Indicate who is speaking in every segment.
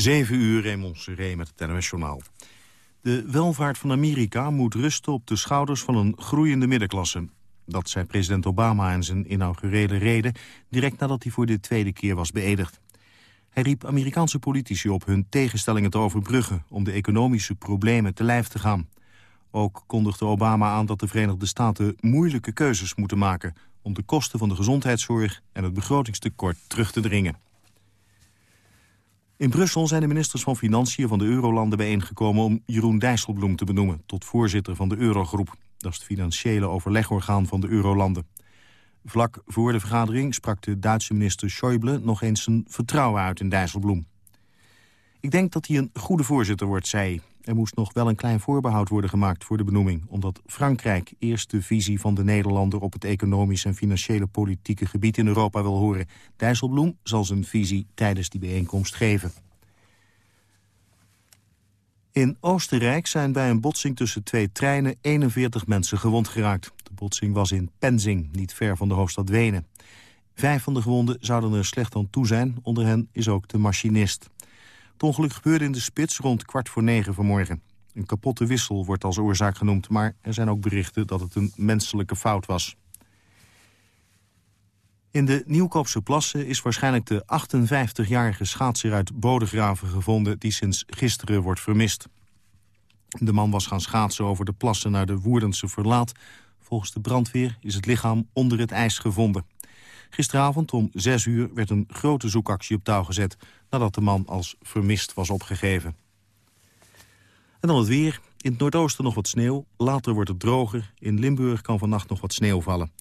Speaker 1: 7 uur, Raymond Seré met het Journaal. De welvaart van Amerika moet rusten op de schouders van een groeiende middenklasse. Dat zei president Obama in zijn inaugurele reden... direct nadat hij voor de tweede keer was beëdigd. Hij riep Amerikaanse politici op hun tegenstellingen te overbruggen... om de economische problemen te lijf te gaan. Ook kondigde Obama aan dat de Verenigde Staten moeilijke keuzes moeten maken... om de kosten van de gezondheidszorg en het begrotingstekort terug te dringen. In Brussel zijn de ministers van Financiën van de Eurolanden bijeengekomen... om Jeroen Dijsselbloem te benoemen tot voorzitter van de Eurogroep. Dat is het financiële overlegorgaan van de Eurolanden. Vlak voor de vergadering sprak de Duitse minister Schäuble... nog eens zijn vertrouwen uit in Dijsselbloem. Ik denk dat hij een goede voorzitter wordt, zei. Er moest nog wel een klein voorbehoud worden gemaakt voor de benoeming... omdat Frankrijk eerst de visie van de Nederlander... op het economisch en financiële politieke gebied in Europa wil horen. Dijsselbloem zal zijn visie tijdens die bijeenkomst geven. In Oostenrijk zijn bij een botsing tussen twee treinen 41 mensen gewond geraakt. De botsing was in Penzing, niet ver van de hoofdstad Wenen. Vijf van de gewonden zouden er slecht aan toe zijn. Onder hen is ook de machinist. Het ongeluk gebeurde in de spits rond kwart voor negen vanmorgen. Een kapotte wissel wordt als oorzaak genoemd... maar er zijn ook berichten dat het een menselijke fout was. In de Nieuwkoopse plassen is waarschijnlijk de 58-jarige schaatser uit Bodegraven gevonden... die sinds gisteren wordt vermist. De man was gaan schaatsen over de plassen naar de Woerdense Verlaat. Volgens de brandweer is het lichaam onder het ijs gevonden. Gisteravond om 6 uur werd een grote zoekactie op touw gezet... nadat de man als vermist was opgegeven. En dan het weer. In het noordoosten nog wat sneeuw. Later wordt het droger. In Limburg kan vannacht nog wat sneeuw vallen.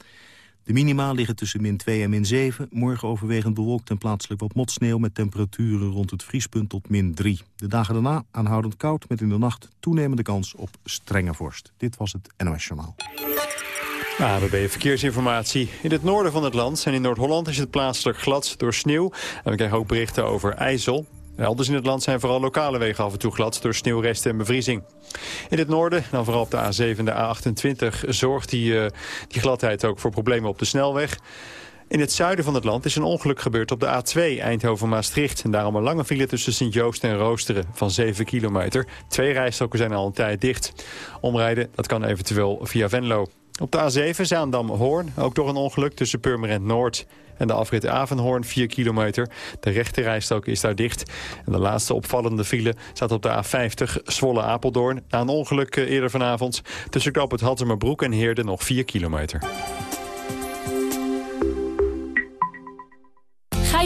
Speaker 1: De minima liggen tussen min 2 en min 7. Morgen overwegend bewolkt en plaatselijk wat motsneeuw... met temperaturen rond het vriespunt tot min 3. De dagen daarna aanhoudend koud met in de nacht toenemende kans op strenge vorst. Dit was het NOS Journaal.
Speaker 2: ABB Verkeersinformatie. In het noorden van het land en in Noord-Holland is het plaatselijk glad door sneeuw. En we krijgen ook berichten over ijzel. Elders in het land zijn vooral lokale wegen af en toe glad door sneeuwresten en bevriezing. In het noorden, dan vooral op de A7 en de A28, zorgt die, uh, die gladheid ook voor problemen op de snelweg. In het zuiden van het land is een ongeluk gebeurd op de A2 Eindhoven-Maastricht. En daarom een lange file tussen Sint-Joost en Roosteren van 7 kilometer. Twee rijstroken zijn al een tijd dicht. Omrijden, dat kan eventueel via Venlo. Op de A7 Zaandam-Hoorn, ook door een ongeluk tussen Purmerend Noord en de afrit Avenhoorn 4 kilometer. De rechte rijstrook is daar dicht. En de laatste opvallende file staat op de A50 Zwolle-Apeldoorn. Na een ongeluk eh, eerder vanavond tussen Knoop het en Heerde nog 4 kilometer.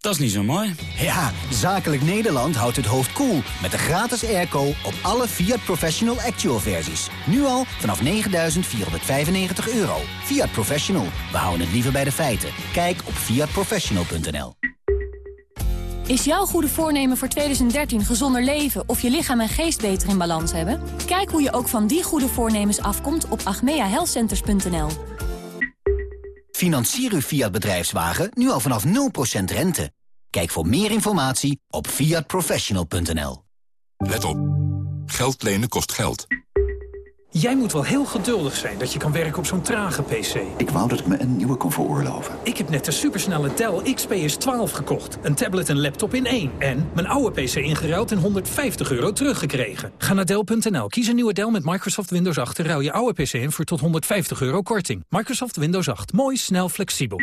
Speaker 3: dat is niet zo mooi.
Speaker 4: Ja, Zakelijk Nederland houdt het hoofd koel cool met de gratis airco op alle Fiat Professional Actual versies. Nu al vanaf 9.495 euro. Fiat Professional, we houden het liever bij de feiten. Kijk op fiatprofessional.nl
Speaker 5: Is jouw goede voornemen voor 2013 gezonder leven of je lichaam en geest beter in balans hebben? Kijk hoe je ook van die goede voornemens afkomt op agmeahealthcenters.nl.
Speaker 4: Financier uw Fiat bedrijfswagen nu al vanaf 0% rente. Kijk voor meer informatie op fiatprofessional.nl.
Speaker 6: Let op. Geld lenen kost geld.
Speaker 7: Jij moet wel heel geduldig zijn dat je kan werken op zo'n trage PC.
Speaker 8: Ik wou dat ik me een nieuwe kon veroorloven.
Speaker 7: Ik heb net de supersnelle Dell XPS 12 gekocht. Een tablet en laptop in één. En mijn oude PC ingeruild en 150 euro teruggekregen. Ga naar Dell.nl, kies een nieuwe Dell met Microsoft Windows 8... en ruil je oude PC in voor tot 150 euro korting. Microsoft Windows 8. Mooi, snel, flexibel.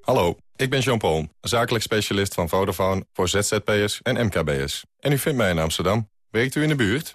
Speaker 9: Hallo, ik ben Jean-Paul, zakelijk specialist van Vodafone... voor ZZP'ers en MKB'ers. En u vindt mij in Amsterdam. Werkt u in de buurt?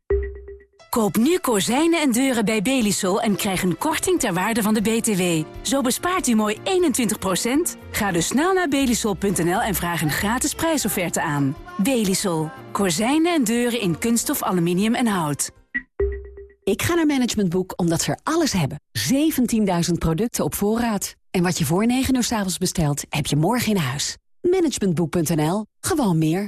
Speaker 10: Koop nu kozijnen en deuren bij Belisol en krijg een korting ter waarde van de BTW. Zo bespaart u mooi 21%. Ga dus snel naar belisol.nl en vraag een gratis prijsofferte aan. Belisol. Kozijnen en deuren in kunststof, aluminium en hout.
Speaker 11: Ik ga naar Management Boek omdat ze er alles hebben. 17.000 producten op voorraad. En wat je voor 9 uur s avonds bestelt, heb je morgen in huis. Managementboek.nl. Gewoon meer.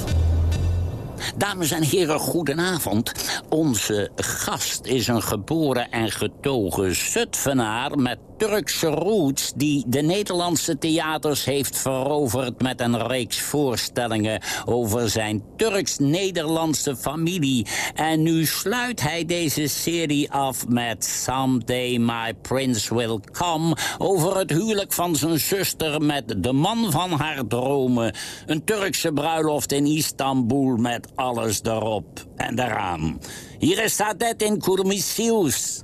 Speaker 12: Dames en heren, goedenavond. Onze gast is een geboren en getogen Zutphenaar met Turkse roots... die de Nederlandse theaters heeft veroverd met een reeks voorstellingen... over zijn Turks-Nederlandse familie. En nu sluit hij deze serie af met Someday My Prince Will Come... over het huwelijk van zijn zuster met de man van haar dromen. Een Turkse bruiloft in Istanbul met alles erop en eraan. Hier is Sadet in Kurmisius.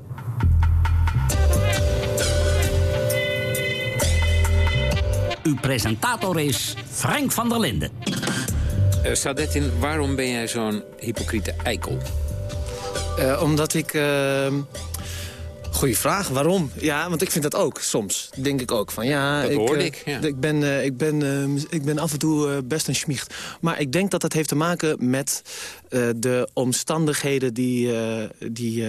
Speaker 12: Uw presentator is Frank van der Linden.
Speaker 13: Uh, Sadetin, waarom ben jij zo'n hypocriete eikel?
Speaker 14: Uh, omdat ik... Uh... Goeie vraag, waarom? Ja, want ik vind dat ook, soms. Denk ik ook. Van, ja,
Speaker 13: dat
Speaker 14: ik,
Speaker 13: hoorde ik, ja.
Speaker 14: ik, ben, ik, ben, ik ben af en toe best een schmiecht. Maar ik denk dat dat heeft te maken met de omstandigheden die... die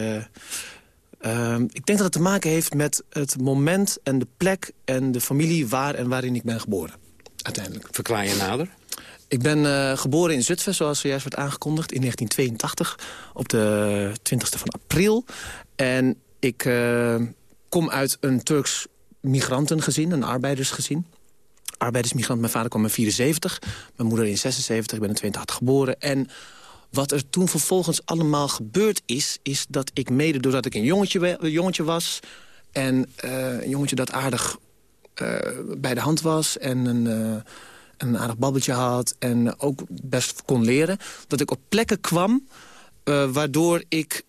Speaker 14: Uh, ik denk dat het te maken heeft met het moment en de plek en de familie waar en waarin ik ben geboren. Uiteindelijk.
Speaker 13: Verklaar je nader?
Speaker 14: Ik ben uh, geboren in Zutphen, zoals zojuist werd aangekondigd, in 1982. Op de 20e van april. En ik uh, kom uit een Turks migrantengezin, een arbeidersgezin. Arbeidersmigrant, mijn vader kwam in 74. Mijn moeder in 76, ik ben in 82 geboren. En wat er toen vervolgens allemaal gebeurd is... is dat ik mede doordat ik een jongetje, jongetje was... en uh, een jongetje dat aardig uh, bij de hand was... en een, een aardig babbeltje had en ook best kon leren... dat ik op plekken kwam waardoor ik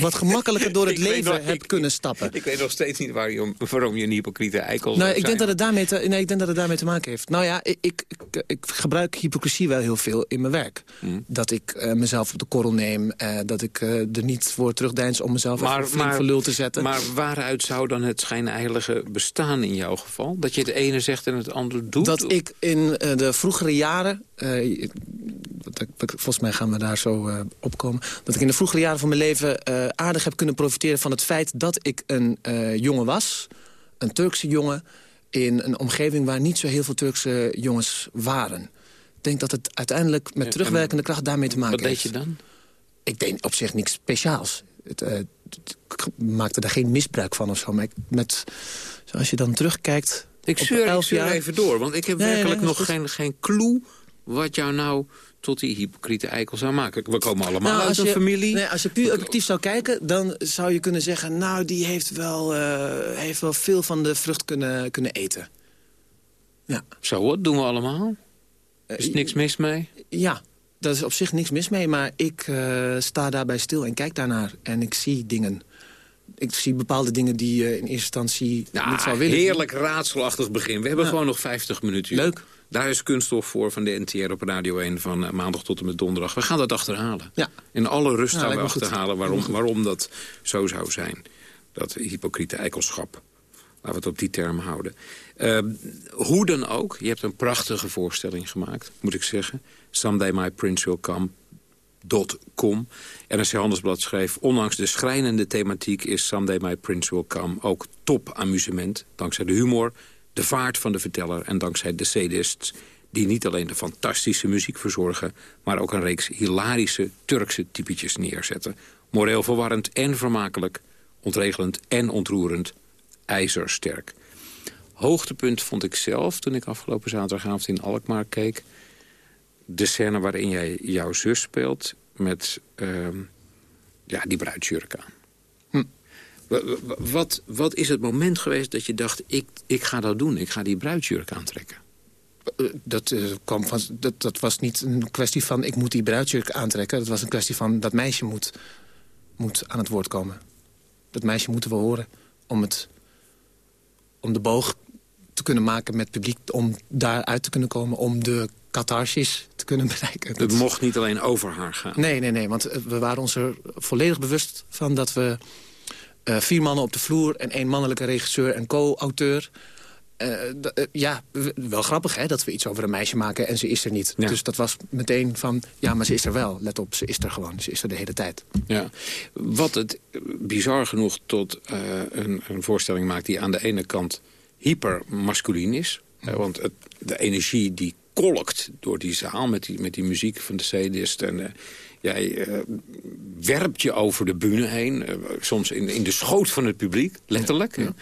Speaker 14: wat gemakkelijker door het leven nog, ik, kunnen stappen.
Speaker 13: Ik weet nog steeds niet waar je, waarom je een hypocriete eikel
Speaker 14: nou, ik denk dat het daarmee te, Nee, ik denk dat het daarmee te maken heeft. Nou ja, ik, ik, ik gebruik hypocrisie wel heel veel in mijn werk. Hmm. Dat ik uh, mezelf op de korrel neem. Uh, dat ik uh, er niet voor terugdeins om mezelf maar, even maar, voor lul te zetten.
Speaker 13: Maar waaruit zou dan het schijneilige bestaan in jouw geval? Dat je het ene zegt en het andere doet?
Speaker 14: Dat ik in de vroegere jaren... volgens mij gaan we daar zo opkomen. Dat ik in de vroegere jaren van mijn leven uh, aardig heb kunnen profiteren van het feit dat ik een jongen was. Een Turkse jongen in een omgeving waar niet zo heel veel Turkse jongens waren. Ik denk dat het uiteindelijk met terugwerkende kracht daarmee te maken
Speaker 13: heeft.
Speaker 14: Wat
Speaker 13: deed je dan?
Speaker 14: Ik deed op zich niks speciaals. Het, ik maakte daar geen misbruik van of zo. Maar ik, met, als je dan terugkijkt...
Speaker 13: Ik zeur, jaar... even door, want ik heb nee, werkelijk nee, nog geen, geen clue wat jou nou tot die hypocriete eikel zou maken. We komen allemaal nou, uit een familie.
Speaker 14: Nee, als je puur objectief zou kijken, dan zou je kunnen zeggen... nou, die heeft wel, uh, heeft wel veel van de vrucht kunnen, kunnen eten. Ja.
Speaker 13: Zo wat, doen we allemaal? Is er niks mis mee?
Speaker 14: Ja, daar is op zich niks mis mee, maar ik uh, sta daarbij stil en kijk daarnaar. En ik zie dingen ik zie bepaalde dingen die je in eerste instantie
Speaker 13: ja,
Speaker 14: niet zou willen.
Speaker 13: Heerlijk raadselachtig begin. We hebben
Speaker 14: Ja.
Speaker 13: gewoon nog 50 minuten.
Speaker 14: Leuk.
Speaker 13: Daar is kunststof voor van de NTR op Radio 1 van eh, maandag tot en met donderdag. We gaan dat achterhalen.
Speaker 14: Ja.
Speaker 13: In alle rust
Speaker 14: Ja,
Speaker 13: gaan we achterhalen waarom, waarom dat zo zou zijn. Dat hypocriete eikelschap. Laten we het op die term houden. Eh, hoe dan ook, je hebt een prachtige voorstelling gemaakt, moet ik zeggen. Someday my prince will come. Com. NRC Handelsblad schreef... ondanks de schrijnende thematiek is Someday My Prince Will Come... ook top amusement, dankzij de humor, de vaart van de verteller... en dankzij de sadists die niet alleen de fantastische muziek verzorgen... maar ook een reeks hilarische Turkse typetjes neerzetten. Moreel verwarrend en vermakelijk, ontregelend en ontroerend, ijzersterk. Hoogtepunt vond ik zelf toen ik afgelopen zaterdagavond in Alkmaar keek de scène waarin jij jouw zus speelt met ehm, ja, die bruidsjurk aan. Wa- wa- Wat, wat is het moment geweest dat je dacht, ik, ik ga dat doen, ik ga die bruidsjurk aantrekken?
Speaker 14: Eh, Dat, eh, kwam van, dat, dat was niet een kwestie van ik moet die bruidsjurk aantrekken. Dat was een kwestie van dat meisje moet moet aan het woord komen. Dat meisje moeten we horen om, het, om de boog te kunnen maken met het publiek... om daaruit te kunnen komen, om de catharsis te kunnen bereiken.
Speaker 13: Het mocht niet alleen over haar gaan.
Speaker 14: Nee, nee, nee, want eh, we waren ons er volledig bewust van... dat we vier mannen op de vloer en één mannelijke regisseur en co-auteur... Uh, ja, wel grappig hè, dat we iets over een meisje maken en ze is er niet.
Speaker 13: Ja.
Speaker 14: Dus dat was meteen van, ja, maar ze is er wel. Let op, ze is er gewoon. Ze is er de hele tijd.
Speaker 13: Ja. Wat het bizar genoeg tot uh, een, een, voorstelling maakt... die aan de ene kant hypermasculien is. Want het, de energie die kolkt door die zaal met die, met die muziek van de sadist... en jij werpt je over de bühne heen. soms in, in de schoot van het publiek, letterlijk. Ja.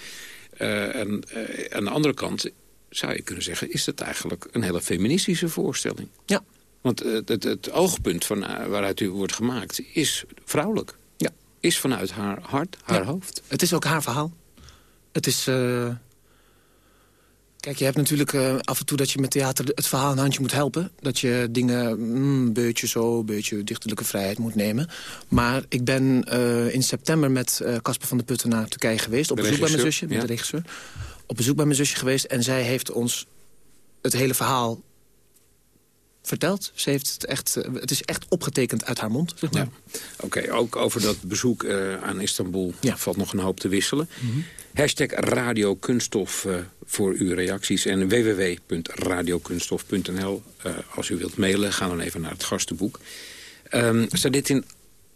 Speaker 13: Uh, en aan de andere kant zou je kunnen zeggen... is het eigenlijk een hele feministische voorstelling.
Speaker 14: Ja.
Speaker 13: Want het, het, oogpunt van, waaruit u wordt gemaakt is vrouwelijk.
Speaker 14: Ja.
Speaker 13: Is vanuit haar hart, haar
Speaker 14: ja.
Speaker 13: hoofd.
Speaker 14: Het is ook haar verhaal. Het is... eh, Kijk, je hebt natuurlijk uh, af en toe dat je met theater het verhaal een handje moet helpen. Dat je dingen mm, een beetje zo, een beetje dichterlijke vrijheid moet nemen. Maar ik ben uh, in september met Casper uh, van der Putten naar Turkije geweest. Op
Speaker 13: de
Speaker 14: bezoek bij mijn zusje, met de regisseur. Op bezoek bij mijn zusje geweest. En zij heeft ons het hele verhaal verteld. Ze heeft het, echt, het is echt opgetekend uit haar mond, zeg maar.
Speaker 13: Ja. Oké, okay, ook over dat bezoek uh, aan Istanbul ja. valt nog een hoop te wisselen. Mm -hmm. Hashtag Radio Kunststof uh, voor uw reacties. En www.radiokunststof.nl. Uh, als u wilt mailen, ga dan even naar het gastenboek. Um, staat dit in...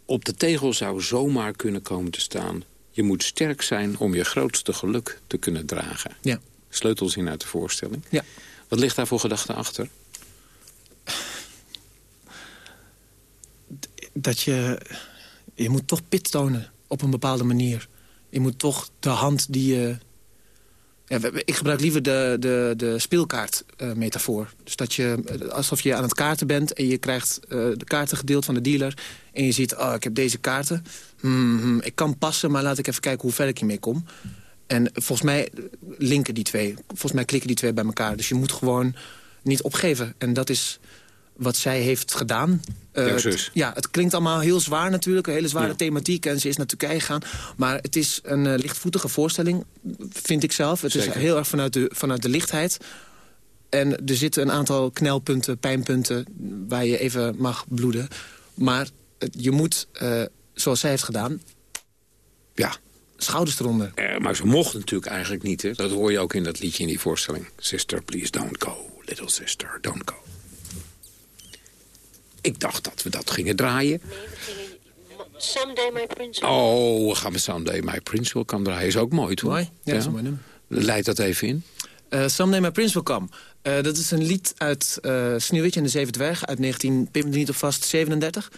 Speaker 13: Op de tegel zou zomaar kunnen komen te staan... je moet sterk zijn om je grootste geluk te kunnen dragen.
Speaker 14: Ja.
Speaker 13: Sleutelzin uit de voorstelling.
Speaker 14: Ja.
Speaker 13: Wat ligt daar voor gedachte achter?
Speaker 14: dat je... Je moet toch pit tonen op een bepaalde manier. Je moet toch de hand die je... Ik gebruik liever de, de, de speelkaart-metafoor. Uh, dus dat je, alsof je aan het kaarten bent... en je krijgt uh, de kaarten gedeeld van de dealer... en je ziet, oh, ik heb deze kaarten. Hmm, ik kan passen, maar laat ik even kijken hoe ver ik hiermee kom. En volgens mij linken die twee. Volgens mij klikken die twee bij elkaar. Dus je moet gewoon niet opgeven. En dat is wat zij heeft gedaan.
Speaker 13: Uh,
Speaker 14: ja, het klinkt allemaal heel zwaar natuurlijk. Een hele zware ja. thematiek. En ze is naar Turkije gegaan. Maar het is een uh, lichtvoetige voorstelling, vind ik zelf. Het
Speaker 13: Zeker.
Speaker 14: is heel erg vanuit de, vanuit de lichtheid. En er zitten een aantal knelpunten, pijnpunten... waar je even mag bloeden. Maar je moet, uh, zoals zij heeft gedaan...
Speaker 13: Ja.
Speaker 14: Schouders eronder.
Speaker 13: maar ze mocht natuurlijk eigenlijk niet. Hè? Dat hoor je ook in dat liedje in die voorstelling. Sister, please don't go. Little sister, don't go. Ik dacht dat we dat gingen draaien.
Speaker 15: Nee, we gingen Someday My Prince Will.
Speaker 13: Oh, we gaan met Someday My Prince Will Come draaien. Is ook mooi, toch?
Speaker 14: Mooi, ja, ja. dat is een mooi nummer.
Speaker 13: Leid dat even in.
Speaker 14: Uh, Someday My Prince Will Come. Uh, dat is een lied uit uh, Sneeuwwitje en de Zeven Dwergen uit 19, pim niet op vast, 37.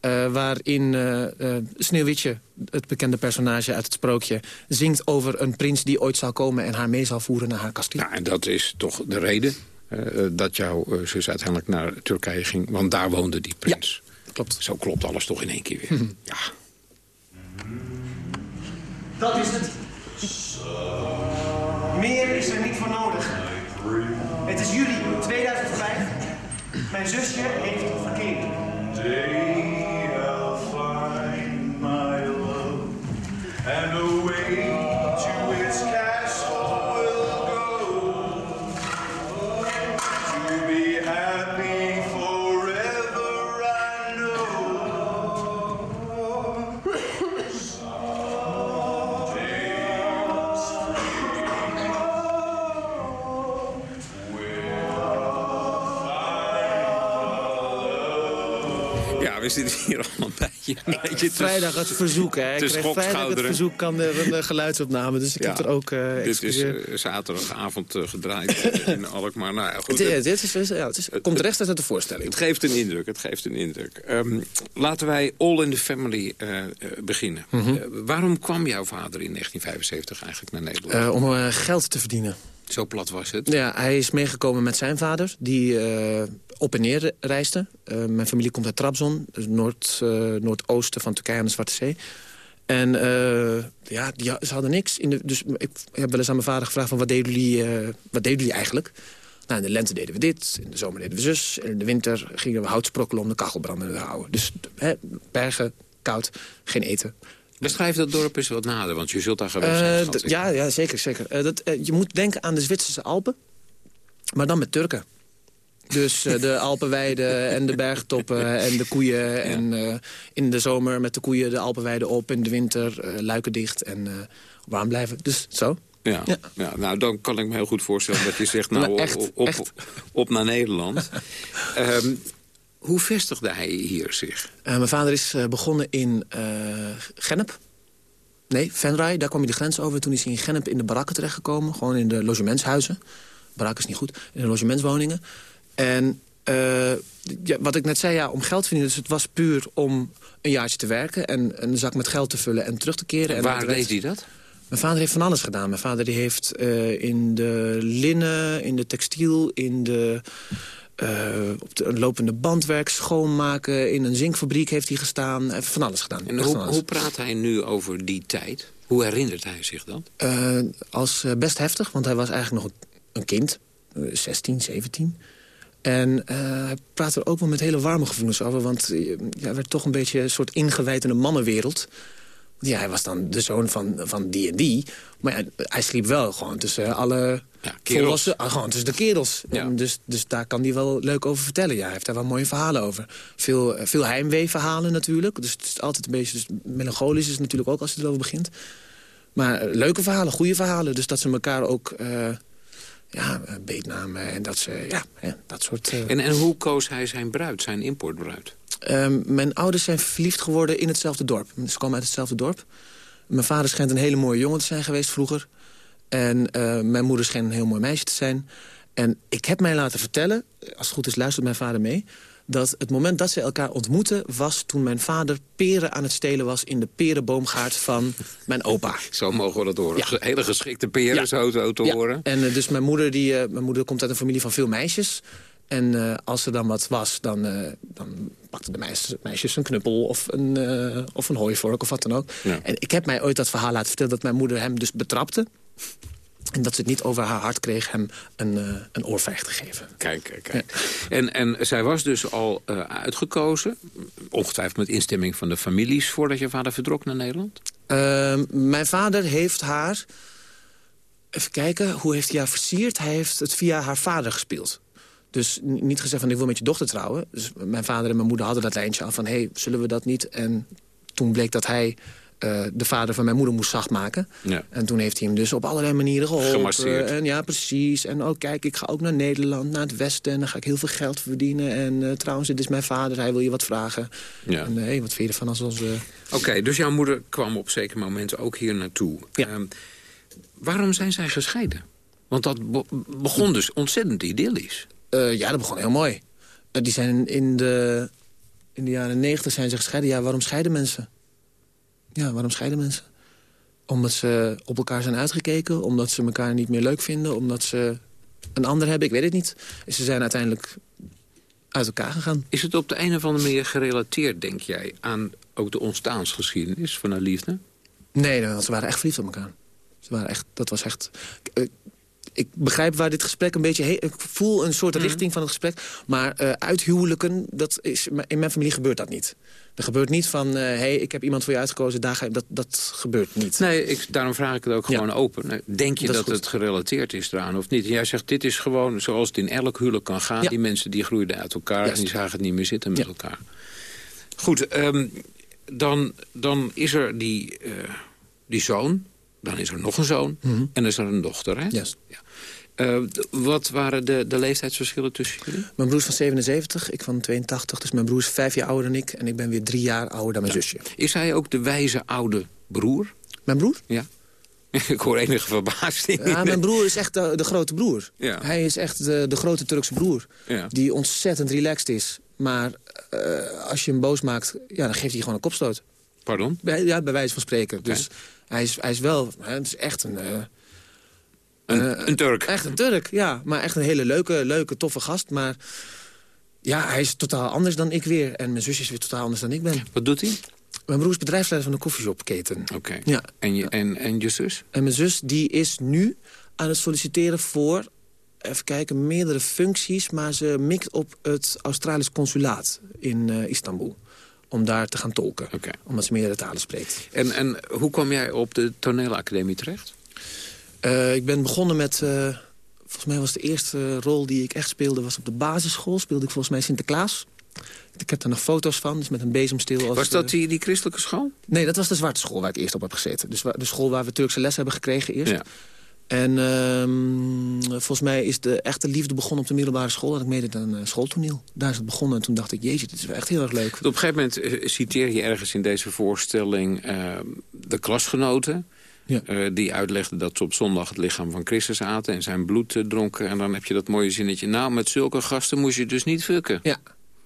Speaker 14: Uh, waarin uh, uh, Sneeuwwitje, het bekende personage uit het sprookje... zingt over een prins die ooit zal komen en haar mee zal voeren naar haar kasteel.
Speaker 13: Ja, en dat is toch de reden dat jouw zus uiteindelijk naar Turkije ging. Want daar woonde die prins.
Speaker 14: Ja, klopt.
Speaker 13: Zo klopt alles toch in één keer weer. ja.
Speaker 16: Dat is het. Meer is er niet voor nodig. Het is juli 2005. Mijn zusje heeft
Speaker 13: we zitten hier al een beetje... Een beetje
Speaker 14: vrijdag het verzoek, hè. Ik kreeg vrijdag het verzoek aan de, geluidsopname. Dus ik
Speaker 13: Ja.
Speaker 14: heb er ook... eh,
Speaker 13: Dit is
Speaker 14: excuseer-
Speaker 13: eh, zaterdagavond eh, gedraaid in Alkmaar. Nou ja, goed.
Speaker 14: Het, dit is, ja, het is, komt recht uit de voorstelling.
Speaker 13: Het geeft een indruk, het geeft een indruk. Ehm, laten wij All in the Family beginnen.
Speaker 14: Mhm.
Speaker 13: Waarom kwam jouw vader in 1975 eigenlijk naar Nederland?
Speaker 14: Om geld te verdienen.
Speaker 13: Zo plat was het.
Speaker 14: Ja, hij is meegekomen met zijn vader, die eh, op en neer reisde. Eh, mijn familie komt uit Trabzon, dus noord, eh, noordoosten van Turkije aan de Zwarte Zee. En ja, die, ze hadden niks. In de, dus ik heb wel eens aan mijn vader gevraagd van wat deden jullie, wat deden jullie eigenlijk? Nou, in de lente deden we dit, in de zomer deden we zus. En in de winter gingen we hout sprokkelen om de kachelbranden te houden. Dus hè, bergen, koud, geen eten.
Speaker 13: Beschrijf dat dorp eens wat nader, want je zult daar geweest zijn.
Speaker 14: Eh,
Speaker 13: ik.
Speaker 14: ja, ja, zeker. zeker. Eh, dat, eh, je moet denken aan de Zwitserse Alpen, maar dan met Turken. Dus de Alpenweiden en de bergtoppen en de koeien. En in de zomer met de koeien de Alpenweiden op. In de winter luiken dicht en warm blijven. Dus zo.
Speaker 13: Ja. Ja. nou dan kan ik me heel goed voorstellen dat je zegt... nou,
Speaker 14: echt,
Speaker 13: op, op,
Speaker 14: echt.
Speaker 13: op naar Nederland. Ehm, hoe vestigde hij hier zich?
Speaker 14: Eh, mijn vader is eh, begonnen in eh Gennep. Nee, Venray, daar kwam hij de grens over. Toen is hij in Gennep in de barakken terechtgekomen. Gewoon in de logementshuizen. Barak is niet goed. In de logementswoningen. En ja, wat ik net zei, ja, om geld verdienen. Dus het was puur om een jaartje te werken... en een zak met geld te vullen en terug te keren. En
Speaker 13: Waar deed hij dat?
Speaker 14: Mijn vader heeft van alles gedaan. Mijn vader die heeft in de linnen, in de textiel, in de, eh, op de lopende bandwerk, schoonmaken... in een zinkfabriek heeft hij gestaan. Hij heeft van alles gedaan.
Speaker 13: En hoe, hoe praat hij nu over die tijd? Hoe herinnert hij zich dat?
Speaker 14: Eh, als eh, best heftig, want hij was eigenlijk nog een kind. eh, 16, 17. En eh, hij praat er ook wel met hele warme gevoelens over. Want eh, ja, hij werd toch een beetje een soort ingewijd in een mannenwereld. Ja, hij was dan de zoon van, van die en die. Maar ja, hij sliep wel gewoon tussen alle...
Speaker 13: kerels.
Speaker 14: volwassen- ah, gewoon tussen de kerels.
Speaker 13: Ja.
Speaker 14: Dus, dus daar kan hij wel leuk over vertellen. Ja, hij heeft daar wel mooie verhalen over. Veel, eh, veel heimwee-verhalen natuurlijk. Dus het is altijd een beetje... Dus melancholisch is het natuurlijk ook als je erover begint. Maar eh, leuke verhalen, goede verhalen. Dus dat ze elkaar ook eh, ja, beetnamen en dat ze... Ja, hè, dat soort...
Speaker 13: En, en hoe koos hij zijn bruid, zijn importbruid?
Speaker 14: Ehm, mijn ouders zijn verliefd geworden in hetzelfde dorp. Ze komen uit hetzelfde dorp. Mijn vader schijnt een hele mooie jongen te zijn geweest vroeger. En eh, mijn moeder schijnt een heel mooi meisje te zijn. En ik heb mij laten vertellen, als het goed is luistert mijn vader mee... dat het moment dat ze elkaar ontmoetten was toen mijn vader peren aan het stelen was... in de perenboomgaard van mijn opa.
Speaker 13: Zo mogen we dat horen. Hele geschikte peren, zo, zo te
Speaker 14: Ja,
Speaker 13: horen.
Speaker 14: En eh, dus mijn moeder, die, eh, mijn moeder komt uit een familie van veel meisjes. En eh, als er dan wat was, dan, eh, dan pakten de meisjes, meisjes een knuppel of een, eh, of een hooivork of wat dan ook.
Speaker 13: Ja.
Speaker 14: En ik heb mij ooit dat verhaal laten vertellen dat mijn moeder hem dus betrapte. En dat ze het niet over haar hart kreeg hem een, een oorvijg te geven.
Speaker 13: Kijk, kijk, kijk. En, en zij was dus al uitgekozen, ongetwijfeld met instemming van de families... voordat je vader vertrok naar Nederland?
Speaker 14: Ehm, mijn vader heeft haar... Even kijken, hoe heeft hij haar versierd? Hij heeft het via haar vader gespeeld. Dus niet gezegd van ik wil met je dochter trouwen. Dus mijn vader en mijn moeder hadden dat lijntje af van... hé, hey, zullen we dat niet? En toen bleek dat hij eh, de vader van mijn moeder moest zacht maken.
Speaker 13: Ja.
Speaker 14: En toen heeft hij hem dus op allerlei manieren geholpen. En ja, precies. En oh, kijk, ik ga ook naar Nederland, naar het westen... en dan ga ik heel veel geld verdienen. En eh, trouwens, dit is mijn vader, hij wil je wat vragen.
Speaker 13: Ja.
Speaker 14: En eh, hey, wat vind je ervan als onze...
Speaker 13: Oké, dus jouw moeder kwam op zeker moment ook hier naartoe. Ehm, waarom zijn zij gescheiden? Want dat be- begon dus ontzettend idyllisch.
Speaker 14: Eh, ja, dat begon heel mooi. Eh, die zijn in de, in de jaren negentig zijn ze gescheiden. Ja, waarom scheiden mensen? Ja, waarom scheiden mensen? Omdat ze op elkaar zijn uitgekeken, omdat ze elkaar niet meer leuk vinden... omdat ze een ander hebben, ik weet het niet. Ze zijn uiteindelijk uit elkaar gegaan.
Speaker 13: Is het op de een of andere manier gerelateerd, denk jij... aan ook de ontstaansgeschiedenis van haar liefde?
Speaker 14: Nee, ze waren echt verliefd op elkaar. Ze waren echt, dat was echt... eh, ik begrijp waar dit gesprek een beetje... ik voel een soort richting van het gesprek. Maar eh uithuwelijken, dat is, in mijn familie gebeurt dat niet. Er gebeurt niet van, hé, hey, ik heb iemand voor je uitgekozen, daar ga je, dat, dat gebeurt niet.
Speaker 13: Nee, ik, daarom vraag ik het ook gewoon open. Denk je
Speaker 14: Dat
Speaker 13: het gerelateerd is eraan of niet? En jij zegt, dit is gewoon zoals het in elk huwelijk kan gaan.
Speaker 14: Ja.
Speaker 13: Die mensen die groeiden uit elkaar
Speaker 14: Juist.
Speaker 13: en die zagen het niet meer zitten met elkaar. Goed, ehm, dan, dan is er die, eh, die zoon. Dan is er nog een zoon.
Speaker 14: Mhm.
Speaker 13: En dan is er een dochter, hè?
Speaker 14: Yes.
Speaker 13: Ja. Eh, wat waren de, de leeftijdsverschillen tussen jullie?
Speaker 14: Mijn broer is van 77, ik van 82. Dus mijn broer is vijf jaar ouder dan ik. En ik ben weer drie jaar ouder dan mijn zusje.
Speaker 13: Is hij ook de wijze oude broer?
Speaker 14: Mijn broer?
Speaker 13: Ja. ik hoor enige verbazing.
Speaker 14: Ja, mijn broer is echt de, de grote broer.
Speaker 13: Ja.
Speaker 14: Hij is echt de, de grote Turkse broer.
Speaker 13: Ja.
Speaker 14: Die ontzettend relaxed is. Maar eh, als je hem boos maakt, ja, dan geeft hij gewoon een kopstoot.
Speaker 13: Pardon?
Speaker 14: Bij, ja, bij wijze van spreken. Dus hij is, hij is wel... Het is echt een... eh,
Speaker 13: Een,
Speaker 14: eh,
Speaker 13: een Turk.
Speaker 14: Echt een Turk, ja. Maar echt een hele leuke, leuke, toffe gast. Maar ja, hij is totaal anders dan ik weer. En mijn zusje is weer totaal anders dan ik ben.
Speaker 13: Wat doet hij?
Speaker 14: Mijn broer is bedrijfsleider van een koffieshopketen.
Speaker 13: Oké.
Speaker 14: Ja.
Speaker 13: En, je, en, en je zus?
Speaker 14: En mijn zus die is nu aan het solliciteren voor... even kijken, meerdere functies... maar ze mikt op het Australisch consulaat in eh, Istanbul. Om daar te gaan tolken. Omdat ze meerdere talen spreekt.
Speaker 13: En, en hoe kwam jij op de toneelacademie terecht?
Speaker 14: Uh, ik ben begonnen met... Uh, volgens mij was de eerste rol die ik echt speelde... was op de basisschool. Speelde ik volgens mij Sinterklaas. Ik heb er nog foto's van, dus met een bezemsteel.
Speaker 13: Was dat die, die christelijke school?
Speaker 14: Nee, dat was de zwarte school waar ik eerst op heb gezeten. Dus de school waar we Turkse les hebben gekregen eerst. Ja. En um, volgens mij is de echte liefde begonnen op de middelbare school. Dat ik meedeed aan uh, schooltoneel. Daar is het begonnen. En toen dacht ik, jezus, dit is wel echt heel erg leuk.
Speaker 13: Op een gegeven moment uh, citeer je ergens in deze voorstelling... Uh, de klasgenoten. Ja. die uitlegden dat ze op zondag het lichaam van Christus aten... en zijn bloed dronken. En dan heb je dat mooie zinnetje... nou, met zulke gasten moest je dus niet fucken.
Speaker 14: Ja,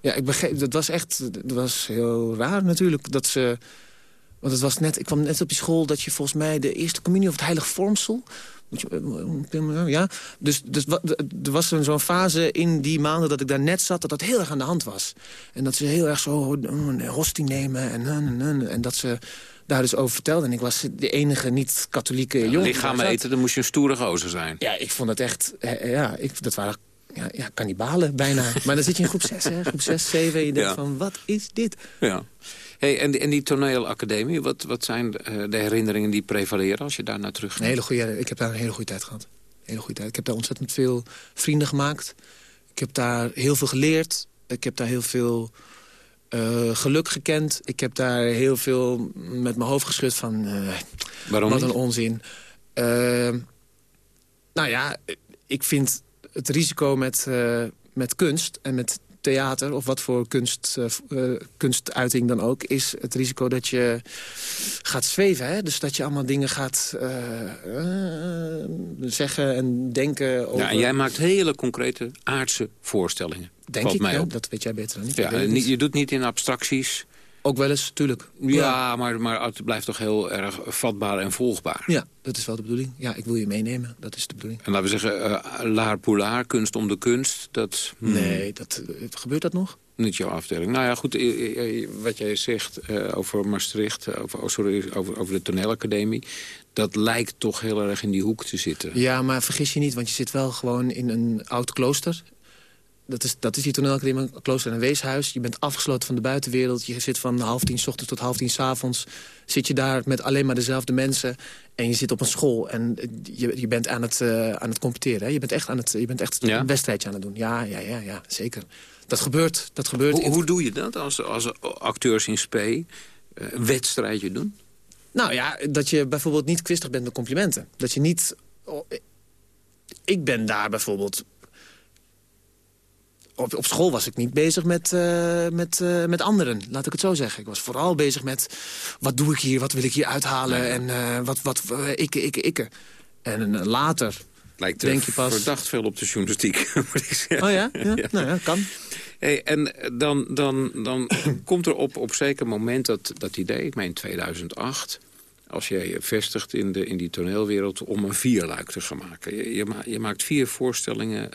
Speaker 14: ja ik begreep, dat was echt dat was heel raar natuurlijk. Dat ze, want het was net, ik kwam net op die school... dat je volgens mij de eerste communie of het heilig vormsel ja. Dus, dus er was zo'n fase in die maanden dat ik daar net zat... dat dat heel erg aan de hand was. En dat ze heel erg zo een hostie nemen en, en, en dat ze daar dus over vertelde. En ik was de enige niet-katholieke ja, jongen.
Speaker 13: Lichamen eten, dan moest je een stoere gozer zijn.
Speaker 14: Ja, ik vond het echt... Ja, ik, dat waren ja, ja, kannibalen bijna. maar dan zit je in groep 6, hè? groep 6, 7. En je denkt van, wat is dit?
Speaker 13: Ja. Hey, en, die, en die toneelacademie, wat, wat zijn de, eh, de herinneringen die prevaleren als je daar naar terug gaat?
Speaker 14: Een hele goede, ik heb daar een hele goede tijd gehad. hele goede tijd. Ik heb daar ontzettend veel vrienden gemaakt. Ik heb daar heel veel geleerd. Ik heb daar heel veel uh, geluk gekend. Ik heb daar heel veel met mijn hoofd geschud van... Uh,
Speaker 13: Waarom
Speaker 14: Wat een onzin. Uh, nou ja, ik vind het risico met, met kunst en met theater of wat voor kunst, uh, kunstuiting dan ook... is het risico dat je gaat zweven. Hè? Dus dat je allemaal dingen gaat uh, zeggen en denken over...
Speaker 13: Ja, en jij maakt hele concrete aardse voorstellingen.
Speaker 14: Denk ik,
Speaker 13: mij
Speaker 14: ja,
Speaker 13: op.
Speaker 14: dat weet jij beter dan ik.
Speaker 13: Ja, je doet niet in abstracties...
Speaker 14: Ook wel eens, tuurlijk.
Speaker 13: Ja, Maar, maar het blijft toch heel erg vatbaar en volgbaar.
Speaker 14: Ja, dat is wel de bedoeling. Ja, ik wil je meenemen. Dat is de bedoeling.
Speaker 13: En laten we zeggen, uh, laar poulaar, kunst om de kunst. Dat,
Speaker 14: hmm. Nee, dat, uh, gebeurt dat nog?
Speaker 13: Niet jouw afdeling. Nou ja, goed, wat jij zegt uh, over Maastricht, over, oh, sorry, over, over de toneelacademie... dat lijkt toch heel erg in die hoek te zitten.
Speaker 14: Ja, maar vergis je niet, want je zit wel gewoon in een oud klooster dat is, dat is die toneelacademie, een klooster en een weeshuis. Je bent afgesloten van de buitenwereld. Je zit van half tien s ochtends tot half tien s avonds. Zit je daar met alleen maar dezelfde mensen. En je zit op een school en je, je bent aan het, uh, aan het competeren. Hè? Je bent echt, aan het, je bent echt een wedstrijdje aan het doen. Ja, ja, ja, ja zeker. Dat gebeurt. Dat gebeurt
Speaker 13: hoe, hoe doe je dat als, als acteurs in spe uh, een wedstrijdje doen?
Speaker 14: Nou ja, dat je bijvoorbeeld niet kwistig bent met complimenten. Dat je niet... Oh, ik ben daar bijvoorbeeld op, op school was ik niet bezig met, uh, met, uh, met anderen, laat ik het zo zeggen. Ik was vooral bezig met, wat doe ik hier, wat wil ik hier uithalen... en uh, wat, wat ikke, ikke, ikke. En later
Speaker 13: Lijkt
Speaker 14: denk je pas...
Speaker 13: verdacht veel op de journalistiek, moet ik zeggen.
Speaker 14: Oh ja? ja? Nou ja, kan.
Speaker 13: Hey, en dan, dan, dan komt er op, op zeker moment dat, dat idee, ik meen 2008 als jij je vestigt in, de, in die toneelwereld... om een vierluik te gaan maken. Je, je, je maakt vier voorstellingen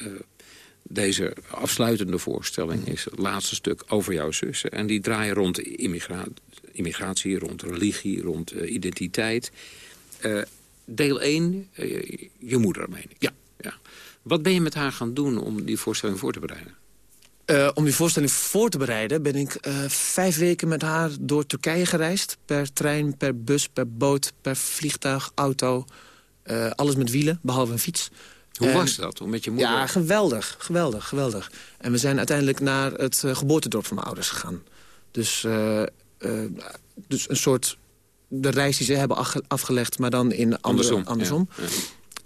Speaker 13: deze afsluitende voorstelling is het laatste stuk over jouw zussen. En die draaien rond immigra immigratie, rond religie, rond uh, identiteit. Uh, deel 1, uh, eh, je moeder, meen ik. Ja. ja. Wat ben je met haar gaan doen om die voorstelling voor te bereiden?
Speaker 14: om die voorstelling voor te bereiden ben ik vijf weken met haar door Turkije gereisd. Per trein, per bus, per boot, per vliegtuig, auto. alles met wielen, behalve een fiets.
Speaker 13: Hoe was dat om met je moeder?
Speaker 14: Ja, geweldig, geweldig, geweldig. En we zijn uiteindelijk naar het uh, geboortedorp van mijn ouders gegaan. Dus, uh, uh, dus een soort de reis die ze hebben afgelegd, maar dan in andere, andersom. andersom. Ja, ja.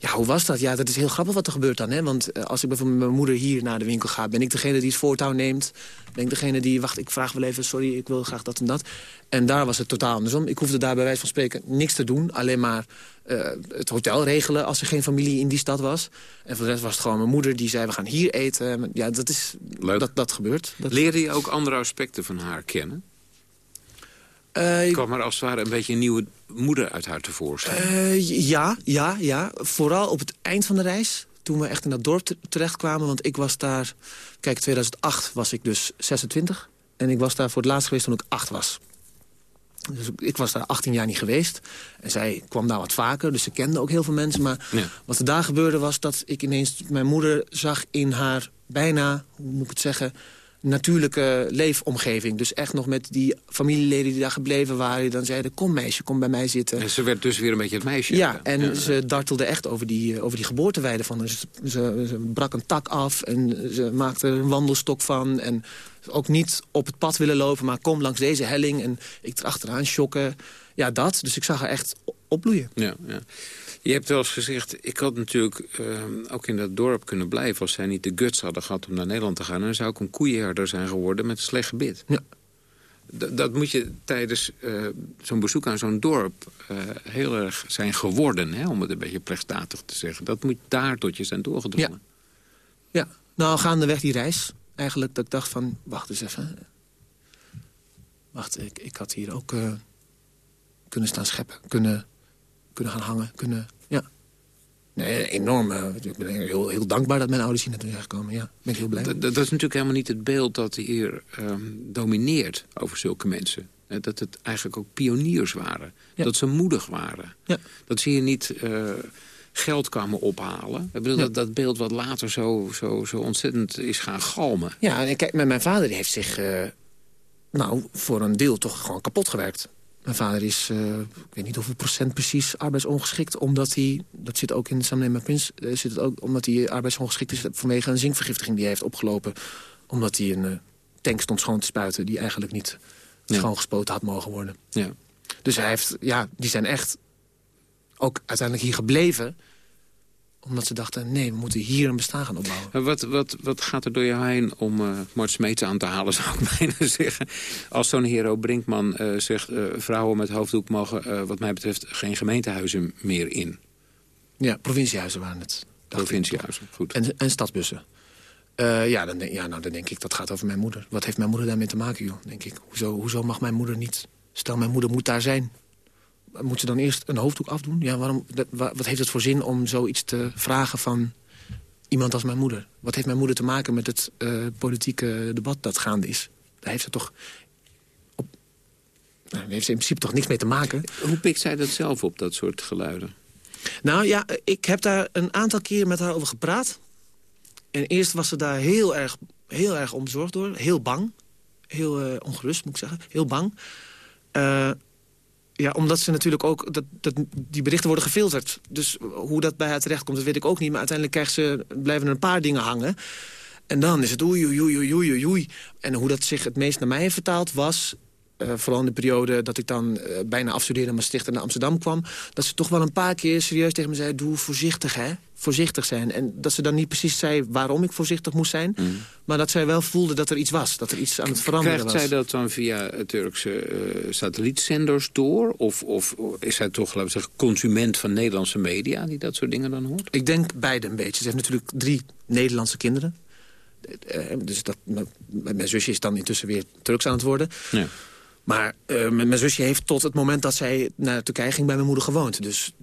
Speaker 14: Hoe was dat? Ja, dat is heel grappig wat er gebeurt dan. Hè? Want als ik bijvoorbeeld met mijn moeder hier naar de winkel ga... ben ik degene die het voortouw neemt. Ben ik degene die, wacht, ik vraag wel even, sorry, ik wil graag dat en dat. En daar was het totaal andersom. Ik hoefde daar bij wijze van spreken niks te doen. Alleen maar uh, het hotel regelen als er geen familie in die stad was. En voor de rest was het gewoon mijn moeder die zei, we gaan hier eten. Ja, dat, is, dat, dat gebeurt. Dat...
Speaker 13: Leerde je ook andere aspecten van haar kennen? Uh, kwam er als het ware een beetje een nieuwe moeder uit haar tevoorschijn?
Speaker 14: Uh, ja, ja, ja. Vooral op het eind van de reis. Toen we echt in dat dorp terechtkwamen. Want ik was daar... Kijk, 2008 was ik dus 26. En ik was daar voor het laatst geweest toen ik 8 was. Dus ik was daar 18 jaar niet geweest. En zij kwam daar wat vaker, dus ze kende ook heel veel mensen. Maar wat er daar gebeurde was dat ik ineens mijn moeder zag in haar bijna, hoe moet ik het zeggen... natuurlijke leefomgeving. Dus echt nog met die familieleden die daar gebleven waren... die dan zeiden, kom meisje, kom bij mij zitten.
Speaker 13: En ze werd dus weer een beetje het meisje.
Speaker 14: Ja, en ze dartelde echt over die, eh, over die geboorteweide van haar. Ze, ze, ze brak een tak af en ze maakte er een wandelstok van. En ook niet op het pad willen lopen, maar kom langs deze helling... en ik erachteraan shocken. Ja, dat. Dus ik zag haar echt opbloeien.
Speaker 13: Ja, ja. Je hebt wel eens gezegd, ik had natuurlijk uh, ook in dat dorp kunnen blijven... als zij niet de guts hadden gehad om naar Nederland te gaan. En dan zou ik een koeienherder zijn geworden met een slecht gebit.
Speaker 14: Ja.
Speaker 13: D dat moet je tijdens uh, zo'n bezoek aan zo'n dorp uh, heel erg zijn geworden... Hè, om het een beetje plechtstatig te zeggen. Dat moet daar tot je zijn doorgedrongen.
Speaker 14: Ja, ja. nou gaandeweg die reis eigenlijk dat ik dacht van... wacht eens even. Wacht, ik, ik had hier ook uh, kunnen staan scheppen. Kunnen, kunnen gaan hangen. Kunnen. Nee, enorm. Uh, ik ben heel, heel dankbaar dat mijn ouders hier naartoe zijn gekomen. Ja, ben ik heel blij.
Speaker 13: Dat, dat is natuurlijk helemaal niet het beeld dat hier um, domineert over zulke mensen. Dat het eigenlijk ook pioniers waren. Ja. Dat ze moedig waren.
Speaker 14: Ja.
Speaker 13: Dat zie je niet... Uh, geld kwamen ophalen. Ik bedoel, ja. dat, dat beeld wat later zo, zo, zo ontzettend is gaan galmen.
Speaker 14: Ja, en kijk, mijn vader heeft zich uh, nou, voor een deel toch gewoon kapot gewerkt. Mijn vader is, uh, ik weet niet hoeveel procent precies, arbeidsongeschikt. Omdat hij, dat zit ook in Sam met Prins, uh, zit het ook omdat hij arbeidsongeschikt is vanwege een zinkvergiftiging die hij heeft opgelopen. Omdat hij een uh, tank stond schoon te spuiten die eigenlijk niet ja. schoongespoten had mogen worden.
Speaker 13: Ja.
Speaker 14: Dus hij heeft, ja, die zijn echt ook uiteindelijk hier gebleven omdat ze dachten, nee, we moeten hier een bestaan gaan opbouwen.
Speaker 13: Wat, wat, wat gaat er door je heen om uh, Mart Smeets aan te halen, zou ik bijna zeggen. Als zo'n hero Brinkman uh, zegt... Uh, vrouwen met hoofddoek mogen wat mij betreft geen gemeentehuizen meer in.
Speaker 14: Ja, provinciehuizen waren het.
Speaker 13: Provinciehuizen, goed.
Speaker 14: En, en stadsbussen. ja, dan denk, ja, nou, dan denk ik, dat gaat over mijn moeder. Wat heeft mijn moeder daarmee te maken, joh? Denk ik. Hoezo, hoezo mag mijn moeder niet... Stel, mijn moeder moet daar zijn moet ze dan eerst een hoofddoek afdoen? Ja, waarom, wat heeft het voor zin om zoiets te vragen van iemand als mijn moeder? Wat heeft mijn moeder te maken met het uh, politieke debat dat gaande is? Daar heeft ze toch... Op, nou, heeft ze in principe toch niks mee te maken.
Speaker 13: Hoe pikt zij dat zelf op, dat soort geluiden?
Speaker 14: Nou ja, ik heb daar een aantal keer met haar over gepraat. En eerst was ze daar heel erg, heel erg onbezorgd door. Heel bang. Heel uh, ongerust, moet ik zeggen. Heel bang. Uh, ja, omdat ze natuurlijk ook... Dat, dat, die berichten worden gefilterd. Dus hoe dat bij haar terechtkomt, dat weet ik ook niet. Maar uiteindelijk krijgt ze, blijven er een paar dingen hangen. En dan is het oei, oei, oei, oei, oei. En hoe dat zich het meest naar mij vertaald was... Uh, vooral in de periode dat ik dan uh, bijna afstudeerde... maar stichter naar Amsterdam kwam... dat ze toch wel een paar keer serieus tegen me zei... doe voorzichtig, hè? Voorzichtig zijn. En dat ze dan niet precies zei waarom ik voorzichtig moest zijn... Mm. maar dat zij wel voelde dat er iets was. Dat er iets aan het veranderen
Speaker 13: Krijgt
Speaker 14: was.
Speaker 13: zij dat dan via Turkse uh, satellietzenders door? Of, of is zij toch, laten we zeggen, consument van Nederlandse media... die dat soort dingen dan hoort?
Speaker 14: Ik denk beide een beetje. Ze heeft natuurlijk drie Nederlandse kinderen. Dus dat, mijn zusje is dan intussen weer Turks aan het worden...
Speaker 13: Ja.
Speaker 14: Maar uh, mijn zusje heeft tot het moment dat zij naar Turkije ging bij mijn moeder gewoond. Dus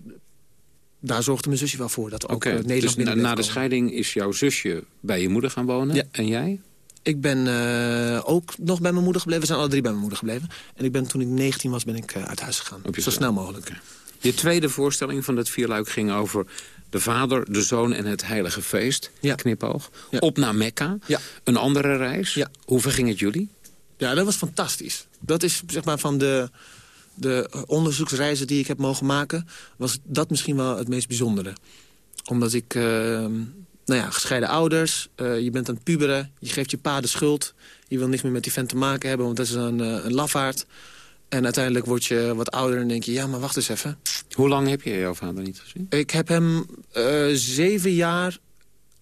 Speaker 14: daar zorgde mijn zusje wel voor. Dat ook
Speaker 13: okay,
Speaker 14: uh, Nederland
Speaker 13: dus na, na de scheiding is jouw zusje bij je moeder gaan wonen.
Speaker 14: Ja.
Speaker 13: En jij?
Speaker 14: Ik ben uh, ook nog bij mijn moeder gebleven. We zijn alle drie bij mijn moeder gebleven. En ik ben, toen ik 19 was, ben ik uit huis gegaan. Zo snel mogelijk.
Speaker 13: Je tweede voorstelling van dat vierluik ging over de vader, de zoon en het heilige feest.
Speaker 14: Ja.
Speaker 13: Knipoog.
Speaker 14: Ja.
Speaker 13: Op naar Mekka.
Speaker 14: Ja.
Speaker 13: Een andere reis.
Speaker 14: Ja.
Speaker 13: Hoe ver ging het jullie?
Speaker 14: Ja, dat was fantastisch. Dat is zeg maar van de, de onderzoeksreizen die ik heb mogen maken... was dat misschien wel het meest bijzondere. Omdat ik, uh, nou ja, gescheiden ouders, uh, je bent aan het puberen... je geeft je pa de schuld, je wil niks meer met die vent te maken hebben... want dat is een, uh, een lafaard. En uiteindelijk word je wat ouder en denk je... ja, maar wacht eens even.
Speaker 13: Hoe lang heb je jouw vader niet gezien?
Speaker 14: Ik heb hem zeven jaar